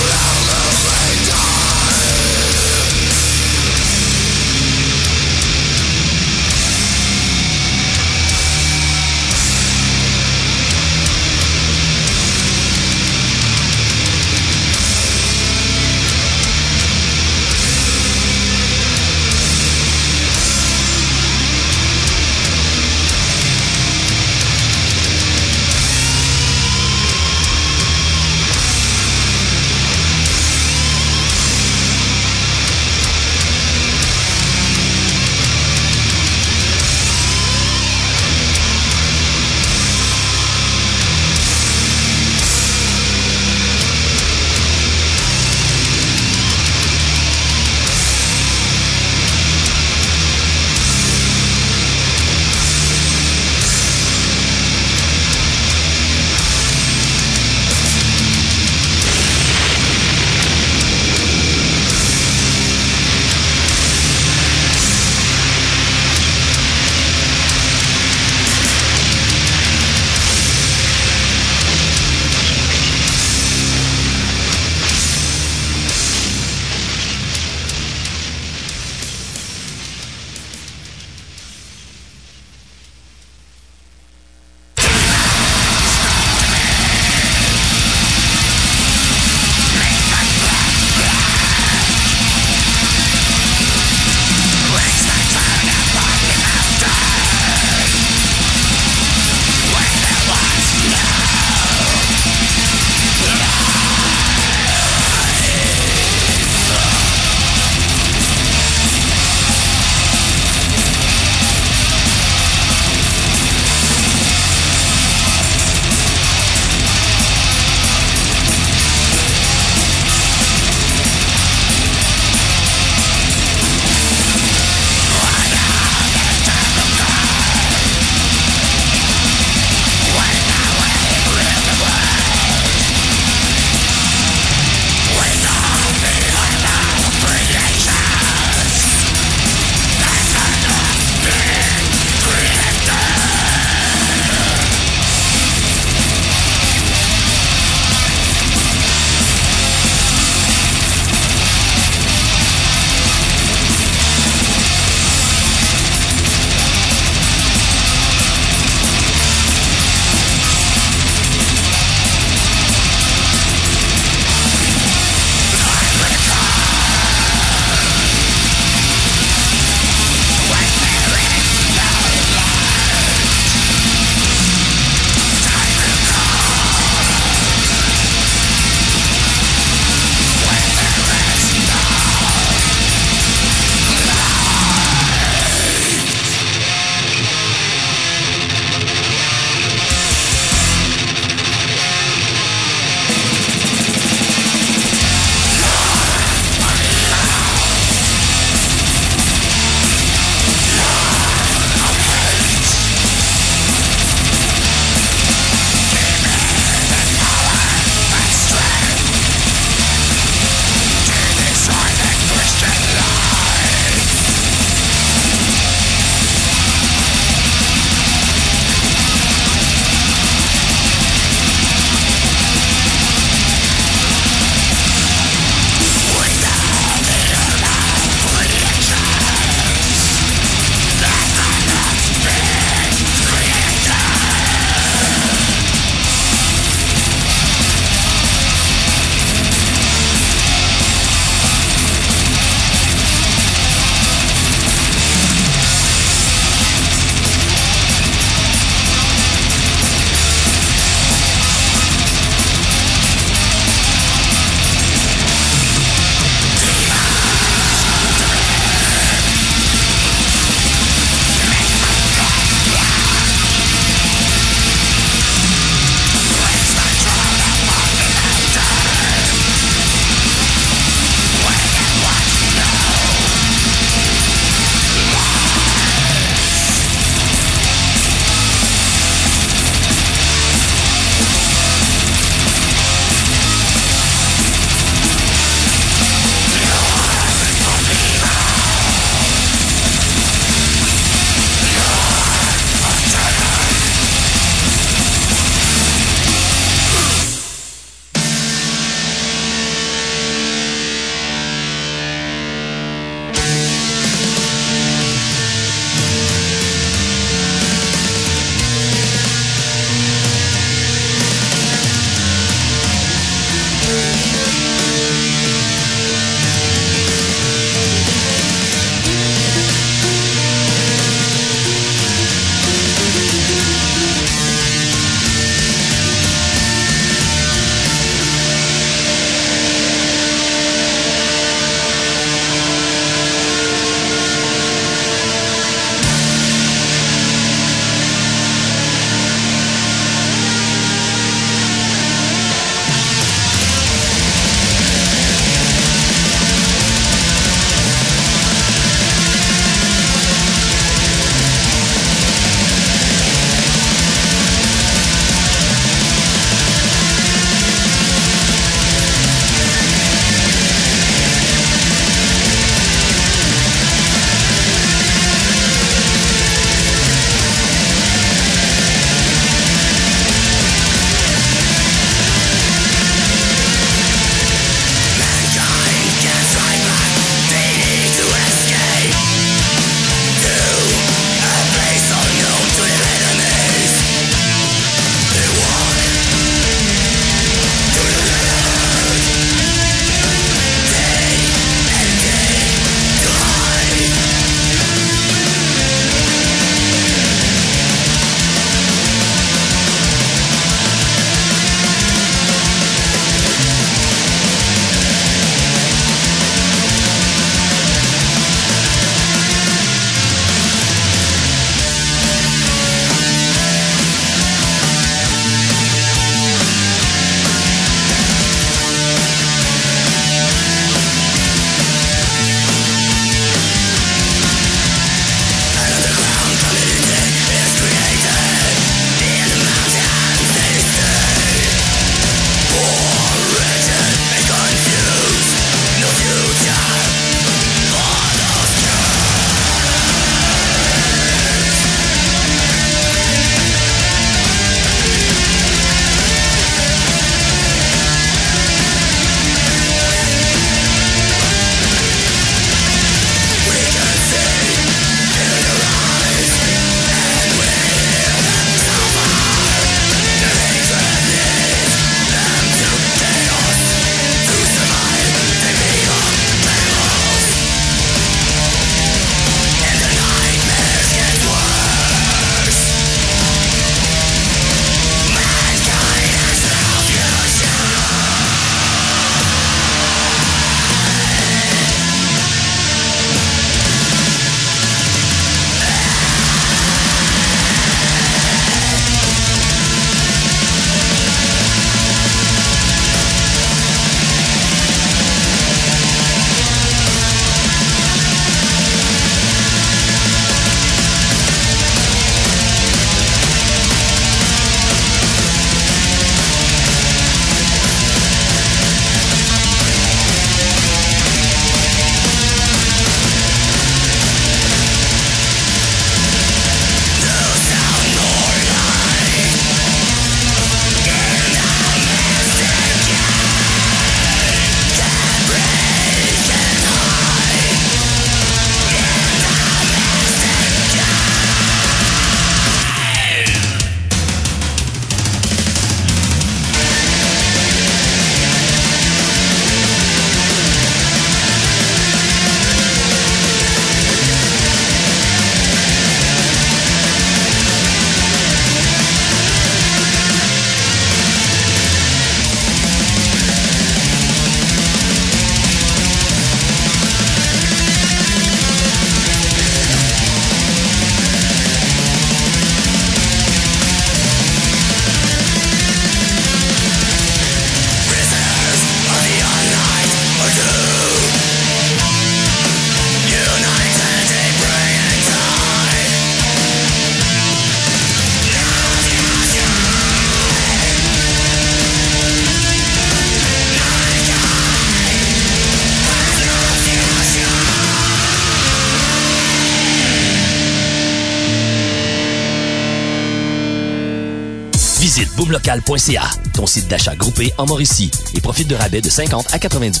Boomlocal.ca, ton site d'achat groupé en Mauricie, et profite de rabais de 50 à 90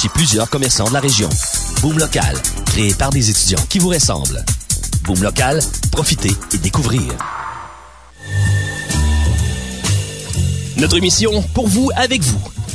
chez plusieurs commerçants de la région. Boom Local, créé par des étudiants qui vous ressemblent. Boom Local, profitez et découvrez. Notre mission, pour vous, avec vous.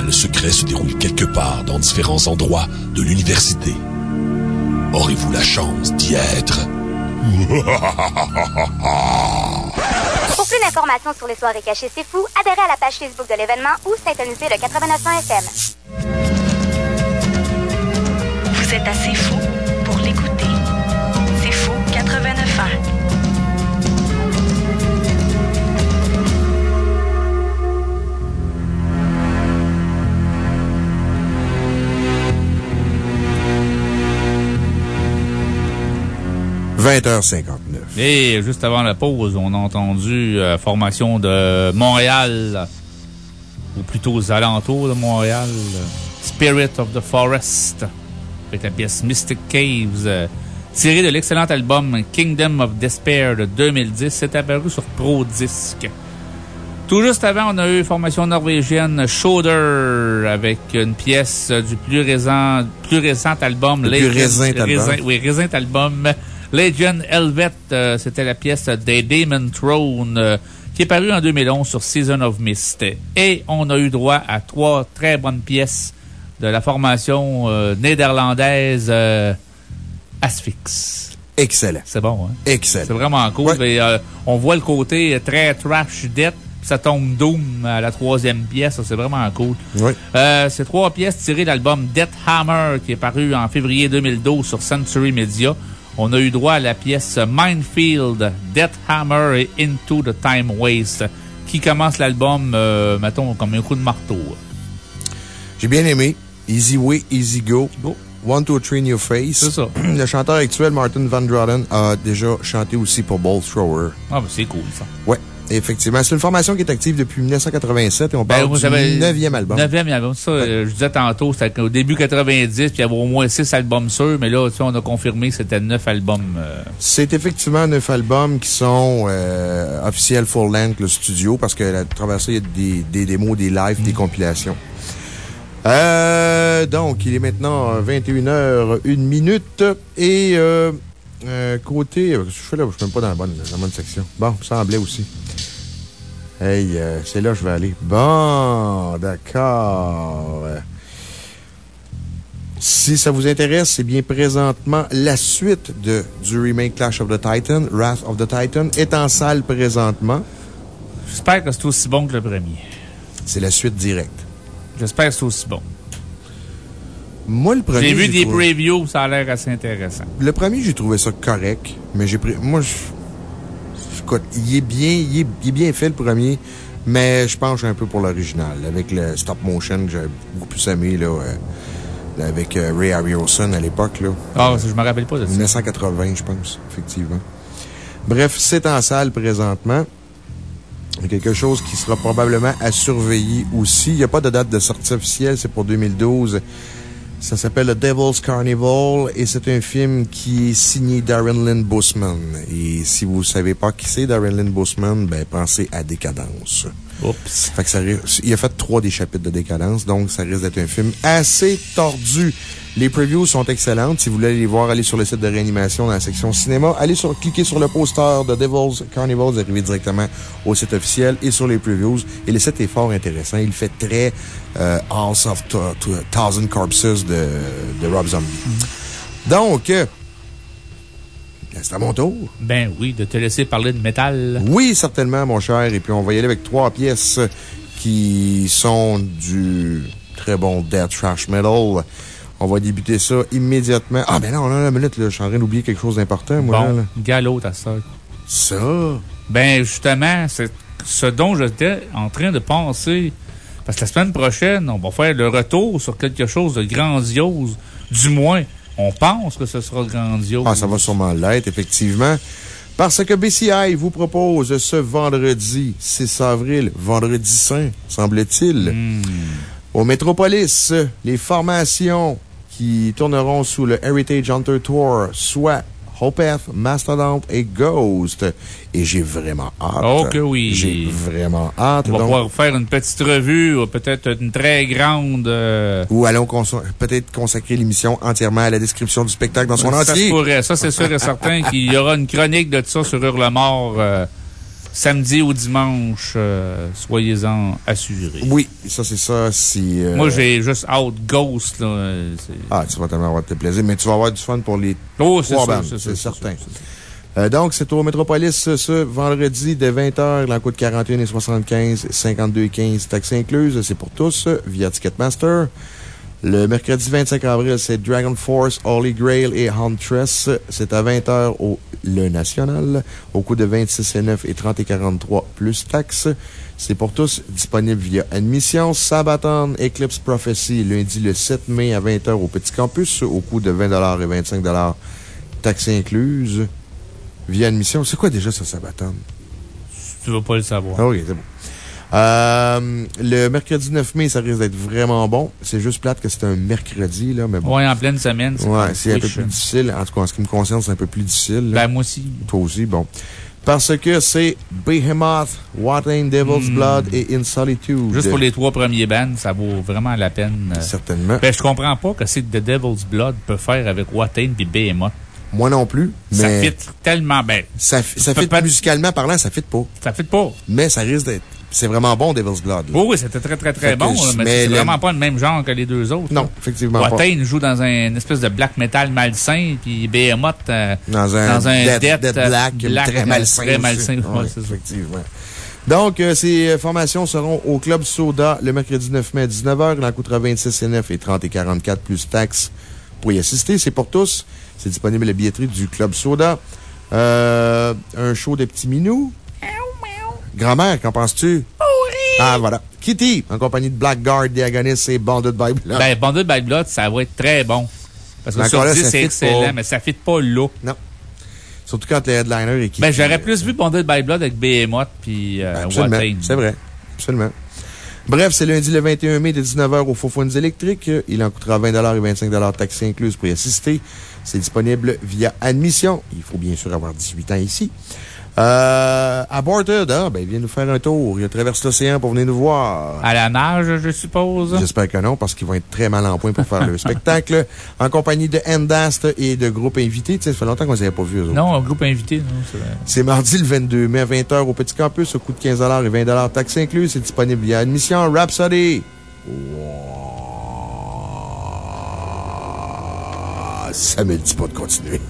spécial secret se déroule quelque part dans différents endroits de l'université. Aurez-vous la chance d'y être? Pour plus d'informations sur les soirées cachées C'est Fou, adhérez à la page Facebook de l'événement ou synthonisez le 89.1 FM. Vous êtes assez fou 20h59. Et juste avant la pause, on a entendu euh, formation de Montréal, ou plutôt aux alentours de Montréal, Spirit of the Forest, avec la pièce Mystic Caves, euh, tirée de l'excellent album Kingdom of Despair de 2010. C'est apparu sur Pro Disc. Tout juste avant, on a eu formation norvégienne Shoulder avec une pièce du plus récent, plus récent album. Le plus récent album. Raisin- oui, récent album. Legend Helvet, euh, c'était la pièce des Demon Throne, euh, qui est parue en 2011 sur Season of Mist. Et on a eu droit à trois très bonnes pièces de la formation euh, néerlandaise euh, Asphyx. Excellent. C'est bon, hein? Excellent. C'est vraiment cool. Et, euh, on voit le côté très trash death, puis ça tombe Doom à la troisième pièce. C'est vraiment cool. Oui. Euh, c'est trois pièces tirées de l'album Death Hammer qui est paru en février 2012 sur Century Media. On a eu droit à la pièce Minefield, Death Hammer et Into the Time Waste qui commence l'album, euh, mettons, comme un coup de marteau. J'ai bien aimé. Easy Way, Easy Go. One, two, three in your face. C'est ça. Le chanteur actuel, Martin Van Droden, a déjà chanté aussi pour Ball Thrower. Ah, ben, c'est cool, ça. Ouais, effectivement. C'est une formation qui est active depuis 1987 et on Ben, parle du j'avais- neuvième album. Neuvième album. Ça, je disais tantôt, c'était au début 90, puis il y avait au moins six albums sûrs, mais là, tu sais, on a confirmé que c'était neuf albums. euh, C'est effectivement neuf albums qui sont euh, officiels full length, le studio, parce que à travers ça, il y a des, des démos, des lives, Mm. des compilations. Euh, donc, il est maintenant 21h, 1 minute. Et euh, euh, côté. je fais là? Je suis même pas dans la bonne, dans la bonne section. Bon, ça semblait aussi. Hey, euh, c'est là que je vais aller. Bon, d'accord. Si ça vous intéresse, c'est bien présentement la suite de, du remake Clash of the Titan, Wrath of the Titan, est en salle présentement. J'espère que c'est aussi bon que le premier. C'est la suite directe. J'espère que c'est aussi bon. Moi, le premier. J'ai vu des trouvé- previews, ça a l'air assez intéressant. Le premier, j'ai trouvé ça correct, mais j'ai pris. Moi, je. Écoute, il est bien, il est, il est bien fait, le premier, mais je penche un peu pour l'original, avec le stop motion que j'avais beaucoup plus aimé, là, euh, avec euh, Ray Harryhausen à l'époque, là. Ah, je me rappelle pas de ça. 1980, je pense, effectivement. Bref, c'est en salle présentement. Quelque chose qui sera probablement à surveiller aussi. Il n'y a pas de date de sortie officielle, c'est pour 2012. Ça s'appelle The Devil's Carnival et c'est un film qui est signé Darren Lynn Bousman. Et si vous ne savez pas qui c'est Darren Lynn Bousman, ben, pensez à Décadence. Oups. Fait que ça, il a fait trois des chapitres de Décadence, donc ça risque d'être un film assez tordu. Les previews sont excellentes. Si vous voulez les voir, allez sur le site de réanimation dans la section cinéma. Allez sur, cliquez sur le poster de Devil's Carnival. Vous arrivez directement au site officiel et sur les previews. Et le site est fort intéressant. Il fait très euh, House of Th- Th- Thousand Corpses de, de Rob Zombie. Donc, euh, c'est à mon tour. Ben oui, de te laisser parler de métal. Oui, certainement, mon cher. Et puis, on va y aller avec trois pièces qui sont du très bon Death Trash Metal. On va débuter ça immédiatement. Ah, ben non, non, une minute, là. Je suis en train d'oublier quelque chose d'important, moi, là, Bon, là. galop, ta soeur. Ça? Ben, justement, c'est ce dont j'étais en train de penser. Parce que la semaine prochaine, on va faire le retour sur quelque chose de grandiose. Du moins, on pense que ce sera grandiose. Ah, ça va sûrement l'être, effectivement. Parce que BCI vous propose ce vendredi 6 avril, vendredi saint, semble-t-il, Hmm. au Metropolis, les formations qui tourneront sous le Heritage Hunter Tour, soit Hopeth, Mastodon et Ghost. Et j'ai vraiment hâte. Oh que oui. J'ai vraiment hâte. On va donc- pouvoir faire une petite revue, ou peut-être une très grande. euh, Ou allons peut-être consacrer l'émission entièrement à la description du spectacle dans son ça entier. pourrait. Ça, c'est sûr et certain qu'il y aura une chronique de ça sur Hurlemort euh, samedi ou dimanche. euh, Soyez-en assurés. Oui, ça, c'est ça. Si, euh, Moi, j'ai juste out Ghost, là. euh, Ah, tu vas tellement avoir de plaisir, mais tu vas avoir du fun pour les Oh, c'est trois sûr, bandes, c'est sûr, certain. Euh, donc, c'est au Métropolis ce, vendredi dès 20h. Il en coûte 41,75, 52,15 taxes incluses. C'est pour tous via Ticketmaster. Le mercredi 25 avril, c'est Dragon Force, Holy Grail et Huntress. C'est à 20h au Le National, au coût de 26,9 et 30,43 plus taxes. C'est pour tous disponible via admission. Sabaton Eclipse Prophecy, lundi le 7 mai à 20h au Petit Campus, au coût de 20 et 25 taxes incluses. Via admission. C'est quoi déjà ça, Sabaton? Tu vas pas le savoir. Ah oui, c'est bon. Euh, le mercredi 9 mai, ça risque d'être vraiment bon. C'est juste plate que c'est un mercredi, là, mais bon. Ouais, en pleine semaine. c'est Ouais, c'est un peu plus difficile. En tout cas, en ce qui me concerne, c'est un peu plus difficile. Ben, moi aussi. Toi aussi, bon. Parce que c'est Behemoth, What Ain't Devil's Hmm. Blood et In Solitude. Juste pour les trois premiers bands, ça vaut vraiment la peine. euh. Certainement. Ben, je comprends pas que c'est The Devil's Blood peut faire avec Watain et Behemoth. Moi non plus. Ça mais fit tellement bien. Ça, ça fit pas- musicalement parlant, ça fit pas. Ça fit pas. Mais ça risque d'être. C'est vraiment bon, Devil's Blood. Oui, oui, c'était très, très, très Fait bon, là, mais mais c'est le- vraiment pas le même genre que les deux autres. Non, effectivement. Watain joue dans un une espèce de black metal malsain, puis Behemoth euh, Dans un, death, death, death euh, black, très euh, malsain. Très aussi. malsain, Ouais, ouais, effectivement. Donc, euh, ces formations seront au Club Soda le mercredi 9 mai à 19h. Il en coûtera 26,9 et 30 et 44 plus taxes pour y assister. C'est pour tous. C'est disponible à la billetterie du Club Soda. Euh, un show de petits minous. Grand-mère, qu'en penses-tu? Ah, voilà. Kitty, en compagnie de Blackguard, Diagonist et Banded by Blood. Ben, Banded by Blood, ça va être très bon. Parce que sur encore là, 10, ça c'est excellent, pas. mais ça fit pas là. Non. Surtout quand le headliner est Kitty. Ben, j'aurais plus vu Banded by Blood avec Behemoth puis euh. C'est vrai. Absolument. Bref, c'est lundi le 21 mai de 19h au Faux Fouines électriques. Il en coûtera 20 et 25 taxes incluses pour y assister. C'est disponible via admission. Il faut bien sûr avoir 18 ans ici. Euh, Aborted, ah, ben, il vient nous faire un tour. Il traverse l'océan pour venir nous voir. À la nage, je suppose. J'espère que non, parce qu'ils vont être très mal en point pour faire le spectacle. En compagnie de Endast et de groupes invités. Tu sais, ça fait longtemps qu'on ne les avait pas vus, eux autres. Non, un groupe invité, non, c'est vrai. C'est mardi le 22 mai à 20h au Petit Campus, au coût de 15 et 20 taxes incluses. C'est disponible via admission. Rhapsody. Wow. Ça me dit pas de continuer.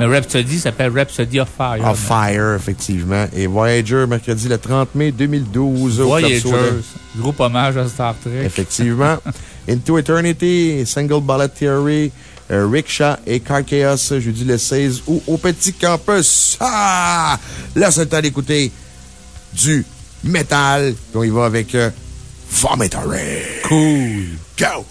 Mais Rhapsody s'appelle Rhapsody of Fire. Of Fire, effectivement. Et Voyager, mercredi le 30 mai 2012 au Club Soda. Voyagers. Groupe hommage à Star Trek. Effectivement. Into Eternity, Single Bullet Theory, euh, Rickshaw et Car Chaos, jeudi le 16 août au Petit Campus. Ah! Là, c'est le temps d'écouter du métal. On y va avec euh, Vomitory. Cool. Go!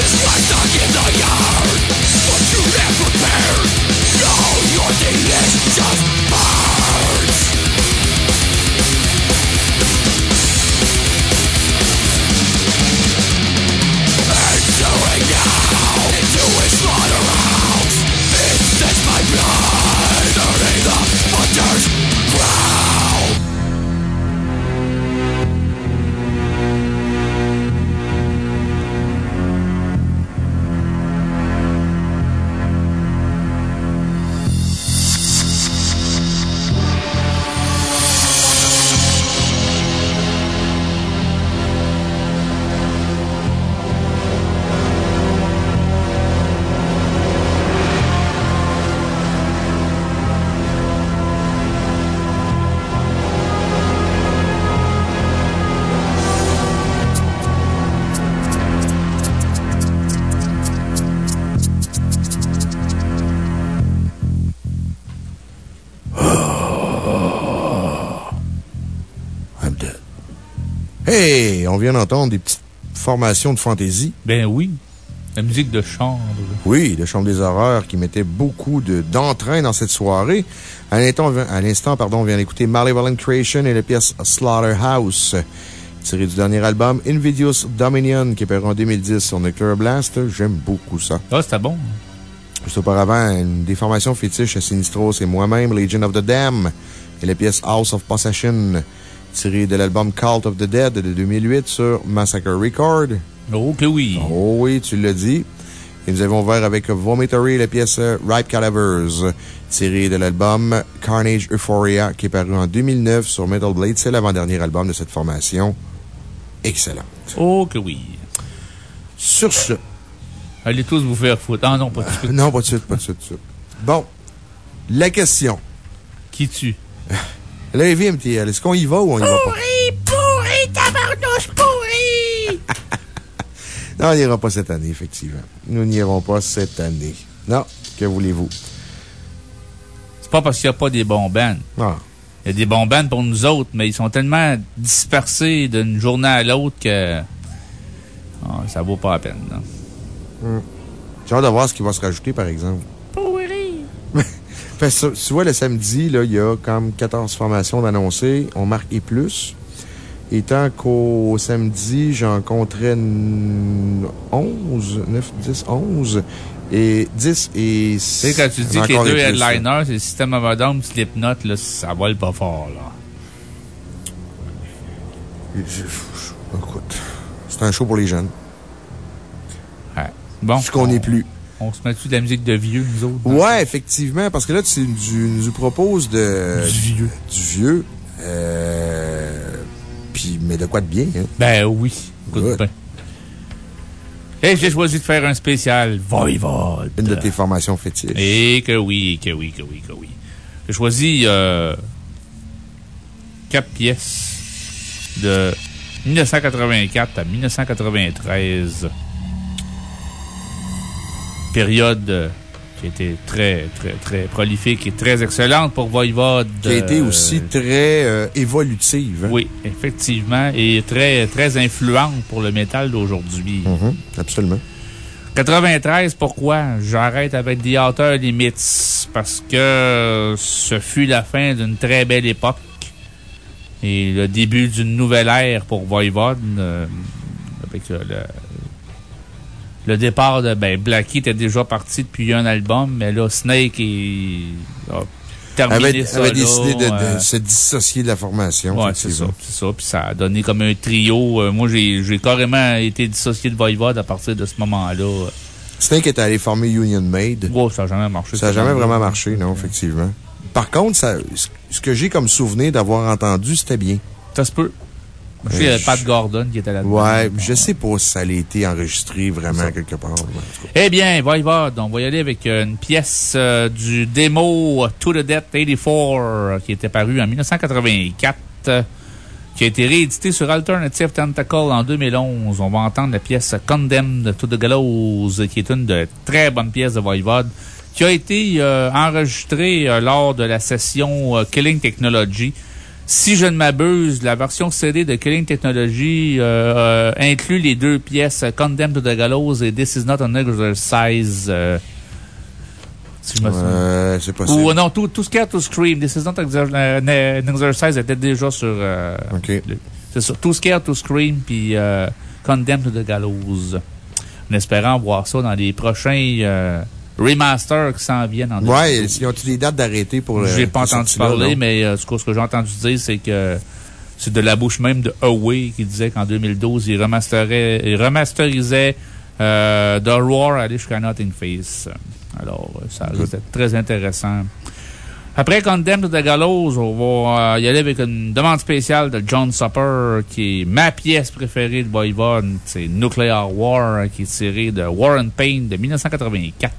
Hey, on vient d'entendre des petites formations de fantaisie. Ben oui. La musique de chambre. Oui, de Chambre des horreurs qui mettait beaucoup de- d'entrain dans cette soirée. À l'instant, pardon, on vient d'écouter Malevolent Creation et la pièce Slaughterhouse, tiré du dernier album Invidious Dominion, qui est paru en 2010 sur Nuclear Blast. J'aime beaucoup ça. Ah, c'était bon. Juste auparavant, une des formations fétiches à Sinistros et moi-même, Legion of the Dam, et la pièce House of Possession, tirée de l'album Cult of the Dead de 2008 sur Massacre Record. Oh, que oui. Oh oui, tu l'as dit. Et nous avons ouvert avec Vomitory la pièce Ripe Cadavers, tirée de l'album Carnage Euphoria, qui est paru en 2009 sur Metal Blade. C'est l'avant-dernier album de cette formation. Excellent. Oh, que oui. Sur ce. Allez tous vous faire foutre. Ah non, pas tout de suite. non, pas de suite, pas de suite. Bon. La question. Qui tue? Là, MTL, est-ce qu'on y va ou on y va pas? Pourri, pourri, tabarnouche, pourri! Non, on n'ira pas cette année, effectivement. Nous n'irons pas cette année. Non, que voulez-vous? C'est pas parce qu'il n'y a pas des bons bands. Ah. Il y a des bons bands pour nous autres, mais ils sont tellement dispersés d'une journée à l'autre que. Ah, ça vaut pas la peine, non? Hmm. J'ai hâte de voir ce qui va se rajouter, par exemple. Pourri! Que, tu vois, le samedi, là, il y a comme 14 formations d'annoncées. On marque et plus. Et tant qu'au samedi, j'en compterais 11, 9, 10, 11. Et 10 et Tu sais, quand tu dis que les deux headliners, c'est le système of a Down, Slipknot, là, ça vole pas fort, là. Écoute, c'est un show pour les jeunes. Ouais. Bon. Ce qu'on n'est plus. On se met-tu de la musique de vieux, nous autres? Ouais, effectivement, parce que là, tu nous, proposes de. Du vieux. Du vieux. Euh. Puis, mais de quoi de bien, hein? Ben oui. Écoute bien. Et j'ai choisi de faire un spécial Voivode. Une de tes formations fétiches. Et que oui, que oui, que oui, que oui. J'ai choisi euh, quatre pièces de 1984 à 1993. Période euh, qui a été très, très, très prolifique et très excellente pour Voivode. Qui a été Euh, aussi très euh, évolutive. hein? Oui, effectivement, et très, très influente pour le métal d'aujourd'hui. Mhm, absolument. 93, pourquoi? J'arrête avec The Outer Limits parce que ce fut la fin d'une très belle époque et le début d'une nouvelle ère pour Voivode. euh, avec euh, le, le départ de. Ben, Blackie était déjà parti depuis un album, mais là, Snake est, a terminé avait, ça. avait là, décidé de, de euh, se dissocier de la formation. Ouais, c'est ça, c'est ça. Puis ça a donné comme un trio. Euh, moi, j'ai carrément été dissocié de Voivode à partir de ce moment-là. Snake est allé former Union Made. Ouais, ça n'a jamais marché. Ça n'a jamais vraiment marché, non, effectivement. Par contre, ça, ce que j'ai comme souvenir d'avoir entendu, c'était bien. Ça se peut. Je sais, Euh, Pat Gordon qui était là-dedans. Ouais, je sais pas si ça a été enregistré vraiment quelque part. Eh bien, Voivode, on va y aller avec une pièce euh, du démo To the Death 84 euh, qui était paru en 1984, euh, qui a été réédité sur Alternative Tentacle en 2011. On va entendre la pièce Condemned to the Gallows, qui est une de très bonnes pièces de Voivode, qui a été euh, enregistrée euh, lors de la session euh, Killing Technology. Si je ne m'abuse, la version CD de Killing Technology euh, euh, inclut les deux pièces Condemned to the Gallows et This is not an exercise. euh, si je me souviens. C'est possible. Ou non, Too, Too Scared to Scream. This is not exer- euh, an exercise était déjà sur. euh, le- C'est ça. Too Scared to Scream puis euh, Condemned to the Gallows. En espérant voir ça dans les prochains euh, remasters qui s'en viennent en Ouais, 2012. ils ont-tu des dates d'arrêté pour. euh, J'ai pas entendu parler, mais euh, ce que ce que j'ai entendu dire, c'est que c'est de la bouche même de Away qui disait qu'en 2012, il, remasterait, il remasterisait euh, The Roar Alice Nothing Face. Alors, ça risque d'être très intéressant. Après Condemned the Gallows, on va euh, y aller avec une demande spéciale de John Supper, qui est ma pièce préférée de Voivode. C'est Nuclear War, qui est tiré de War and Pain de 1984.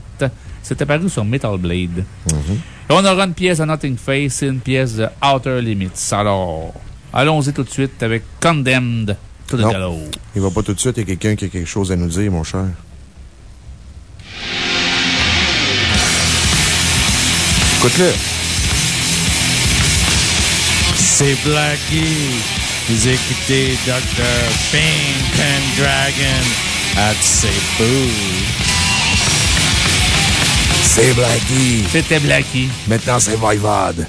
C'était paru sur Metal Blade. Et on aura une pièce de Nothing Face et une pièce de Outer Limits. Alors, allons-y tout de suite avec Condemned to the. Gallows. Il va pas tout de suite, il y a quelqu'un qui a quelque chose à nous dire, mon cher. Écoute-le. C'est Blackie. Vous écoutez Dr. Pink Dragon à Cebu. C'est Blackie. C'était Blackie. Maintenant, c'est Voivode.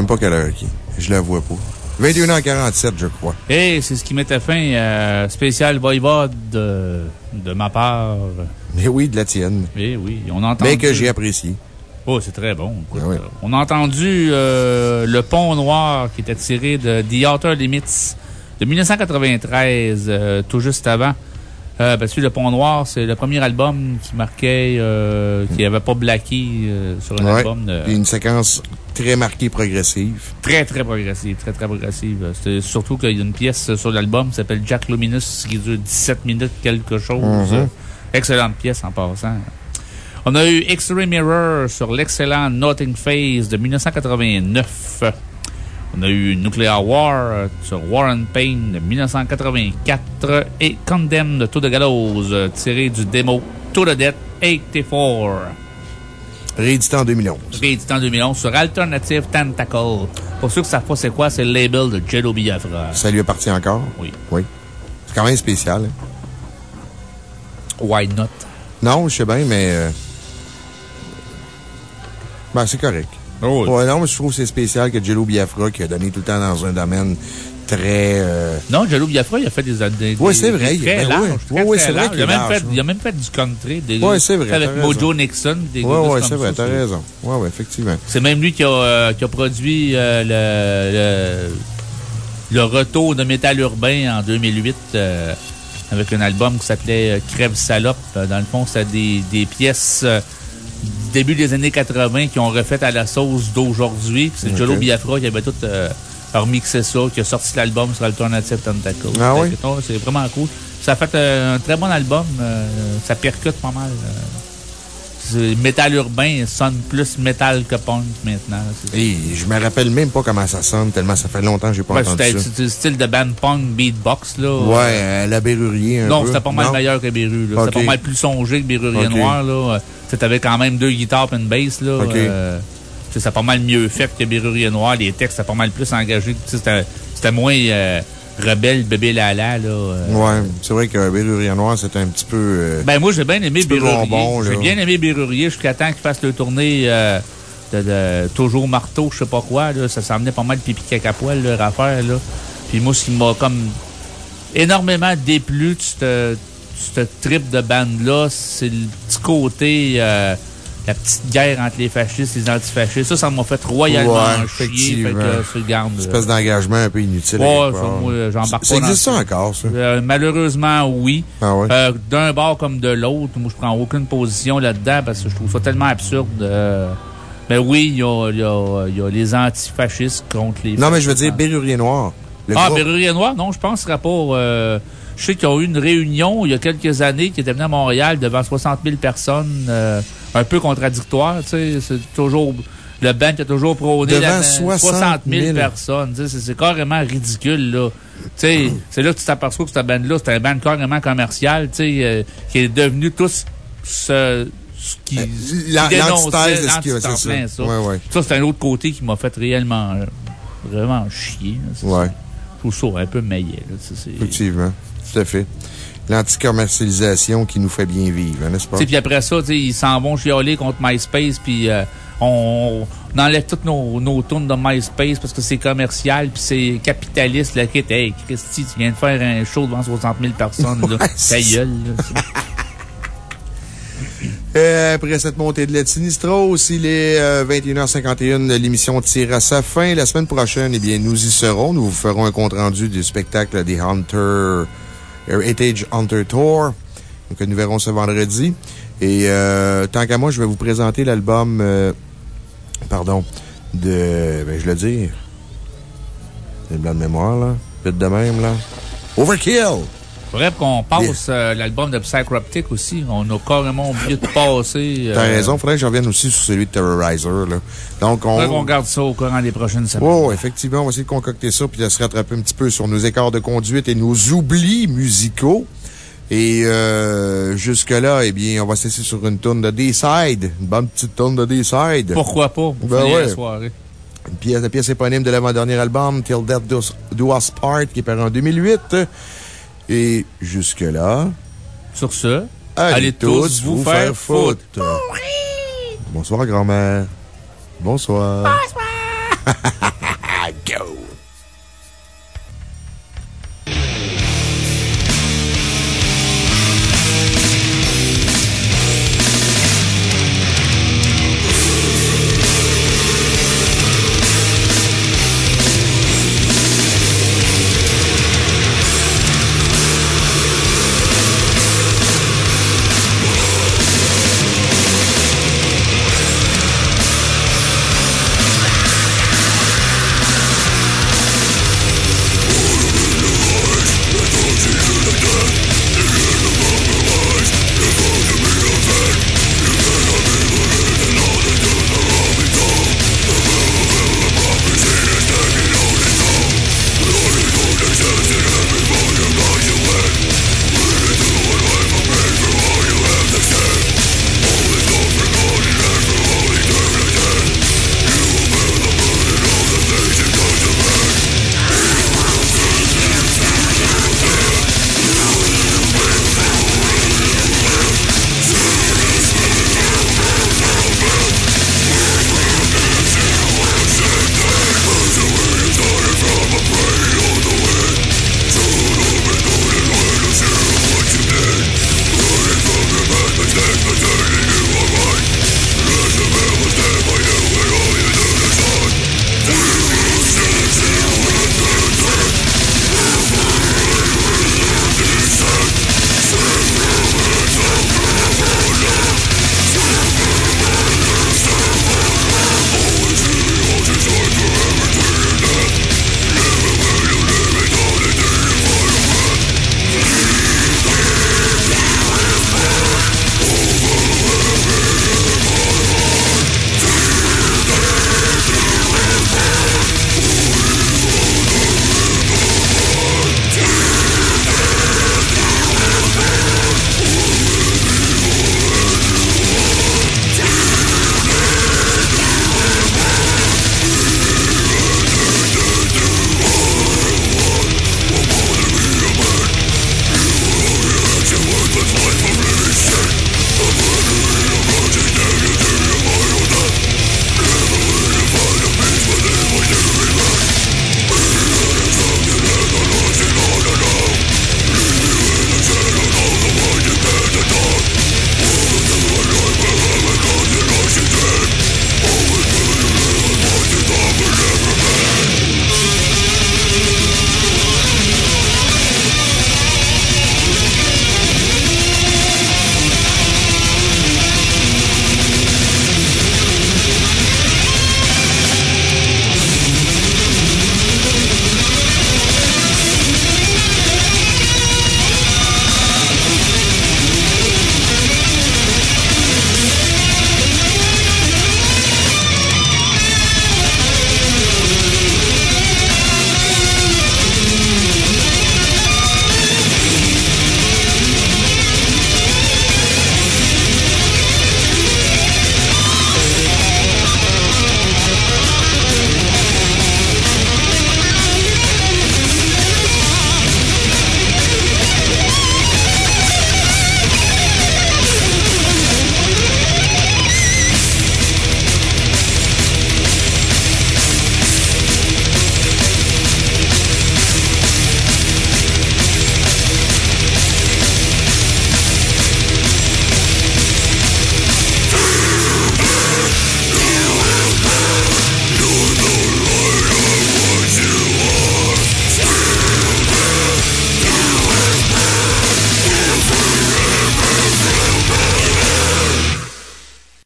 Même pas quelle heure qui est. Je la vois pas. 21h47, je crois. Et c'est ce qui mettait fin euh, spécial Voivode de, de ma part. Mais oui, de la tienne. Eh oui, on a entendu. Mais que j'ai apprécié. Oh, c'est très bon. Écoute, euh, On a entendu euh, Le Pont Noir qui était tiré de The Outer Limits de 1993, euh, tout juste avant. Euh, parce que Le Pont Noir, c'est le premier album qui marquait, qui n'avait pas blacké euh, sur un Ouais. album. de- une séquence très marquée progressive. Très, très progressive. Très, très progressive. Surtout qu'il y a une pièce sur l'album qui s'appelle Jack Luminous qui dure 17 minutes quelque chose. Mhm. Excellente pièce en passant. On a eu X-Ray Mirror sur l'excellent Nothing Phase de 1989. On a eu Nuclear War sur War and Pain de 1984 et Condemned to the Gallows tiré du démo To the Death 84. Réédité en 2011. Réédité en 2011 sur Alternative Tentacle. Pour ceux qui ne savent pas c'est quoi, c'est le label de Jello Biafra. Ça lui appartient encore? Oui. Oui. C'est quand même spécial. hein. Why not? Non, je sais bien, mais. euh, Ben, c'est correct. Oh, Ouais, non, mais je trouve que c'est spécial que Jello Biafra, qui a donné tout le temps dans un domaine très. euh, Non, Jello Biafra, il a fait des. des des- c'est vrai, des Très ben larges. ouais. très, Ouais, ouais, très c'est vrai il, a est même large, fait, ouais. il a même fait du country. Des, Ouais, c'est vrai, Avec Mojo. Nixon. Des ouais, comme c'est vrai, t'as raison. Ouais, ouais, effectivement. C'est même lui qui a, euh, qui a produit euh, le, le, le retour de Métal Urbain en 2008 euh, avec un album qui s'appelait Crève Salope. Dans le fond, c'était des, des pièces du début des années 80 qui ont refait à la sauce d'aujourd'hui. C'est Ok. Jolo Biafra qui avait tout euh, remixé ça, qui a sorti l'album sur Alternative Tentacle. Ah oui? C'est vraiment cool. Ça a fait euh, un très bon album. euh, ça percute pas mal. euh. C'est- Métal urbain sonne plus métal que punk maintenant. Et je me rappelle même pas comment ça sonne, tellement ça fait longtemps que j'ai pas Ouais, entendu ça. c'était le style de band punk beatbox, là. Ouais, euh, la Bérurier, un Non, peu. c'était pas mal Non? meilleur que Béru, là. Ok. C'était pas mal plus songé que Bérurier Ok. Noir, là. Tu avais quand même deux guitares et une bass, là. Euh, c'était pas mal mieux fait que Bérurier Noir. Les textes étaient pas mal plus sais, C'était moins euh, rebelle, bébé lala, là. euh. Ouais, c'est vrai que Bérurier Noir, c'était un petit peu. euh, Ben, moi, j'ai bien aimé Bérurier. J'ai bien aimé Bérurier jusqu'à temps qu'il fasse le tournée euh, de, de Toujours Marteau, je sais pas quoi. Là. Ça s'emmenait pas mal pipi caca poil, leur affaire. Là. Puis moi, ce qui m'a comme énormément déplu de ce ce trip de bande-là, c'est le petit côté. Euh, la petite guerre entre les fascistes et les antifascistes. Ça, ça m'a fait royalement Ouais, chier. Fait que, euh, garde. Une espèce d'engagement un peu inutile. Ouais, ça, moi, j'embarque Ça pas dans existe ça ça. encore, ça? Euh, malheureusement, oui. Ah ouais? Euh, D'un bord comme de l'autre, moi, je prends aucune position là-dedans parce que je trouve ça tellement absurde. euh. mais oui, il y a, il y a- il y a les antifascistes contre les. Non, mais je veux dire. Bérurier Noir. Ah, groupe. Bérurier Noir, non, je pense pas. Euh, je sais qu'ils ont eu une réunion il y a quelques années qui était venue à Montréal devant 60 000 personnes, euh, un peu contradictoire, tu sais. C'est toujours. Le band qui a toujours prôné Devant la- 60 000 personnes. C'est carrément ridicule, là. Tu sais, c'est là que tu t'aperçois que cette band-là, c'est un band carrément commercial, tu sais, euh, qui est devenu tous ce, ce qui, dénonçait l'antithèse de ce qui- ça. ça. Ouais, ouais. Ça, c'est un autre côté qui m'a fait réellement, euh, vraiment chier. là. Ouais. Je trouve ça un peu c'est- Effectivement. Tout à fait. L'anticommercialisation qui nous fait bien vivre, n'est-ce pas? Puis après ça, ils s'en vont chialer contre MySpace, puis euh, on, on enlève toutes nos, nos tunes de MySpace parce que c'est commercial, puis c'est capitaliste. Là, qui hey, Christy, tu viens de faire un show devant 60 000 personnes. là. Ta c'est- gueule. là. Euh, après cette montée de lait Sinistros, il est euh, 21h51. L'émission tire à sa fin. La semaine prochaine, eh bien, nous y serons. Nous vous ferons un compte-rendu du spectacle des Hunter, Heritage Hunter Tour. Donc, nous verrons ce vendredi. Et euh, tant qu'à moi, je vais vous présenter l'album, euh, pardon, de, ben, je le. C'est le blanc de mémoire, là. Vite de même, là. Overkill! Faudrait qu'on passe euh, l'album de Psychroptic aussi. On a carrément oublié de passer. euh, T'as raison, faudrait que je revienne aussi sur celui de Terrorizer, là. Donc, on. Faudrait qu'on garde ça au courant des prochaines semaines. Oh, effectivement, on va essayer de concocter ça puis de se rattraper un petit peu sur nos écarts de conduite et nos oublis musicaux. Et euh, jusque-là, eh bien, on va se laisser sur une tourne de D-Side. Une bonne petite tourne de D-Side. Pourquoi pas? Pour Ben finir ouais. la soirée. Une pièce, la pièce éponyme de l'avant-dernier album, Till Death Do Us Part, qui est paru en 2008. Et jusque-là... Sur ce, allez, allez tous vous faire foutre. Bonsoir, grand-mère. Bonsoir. Bonsoir.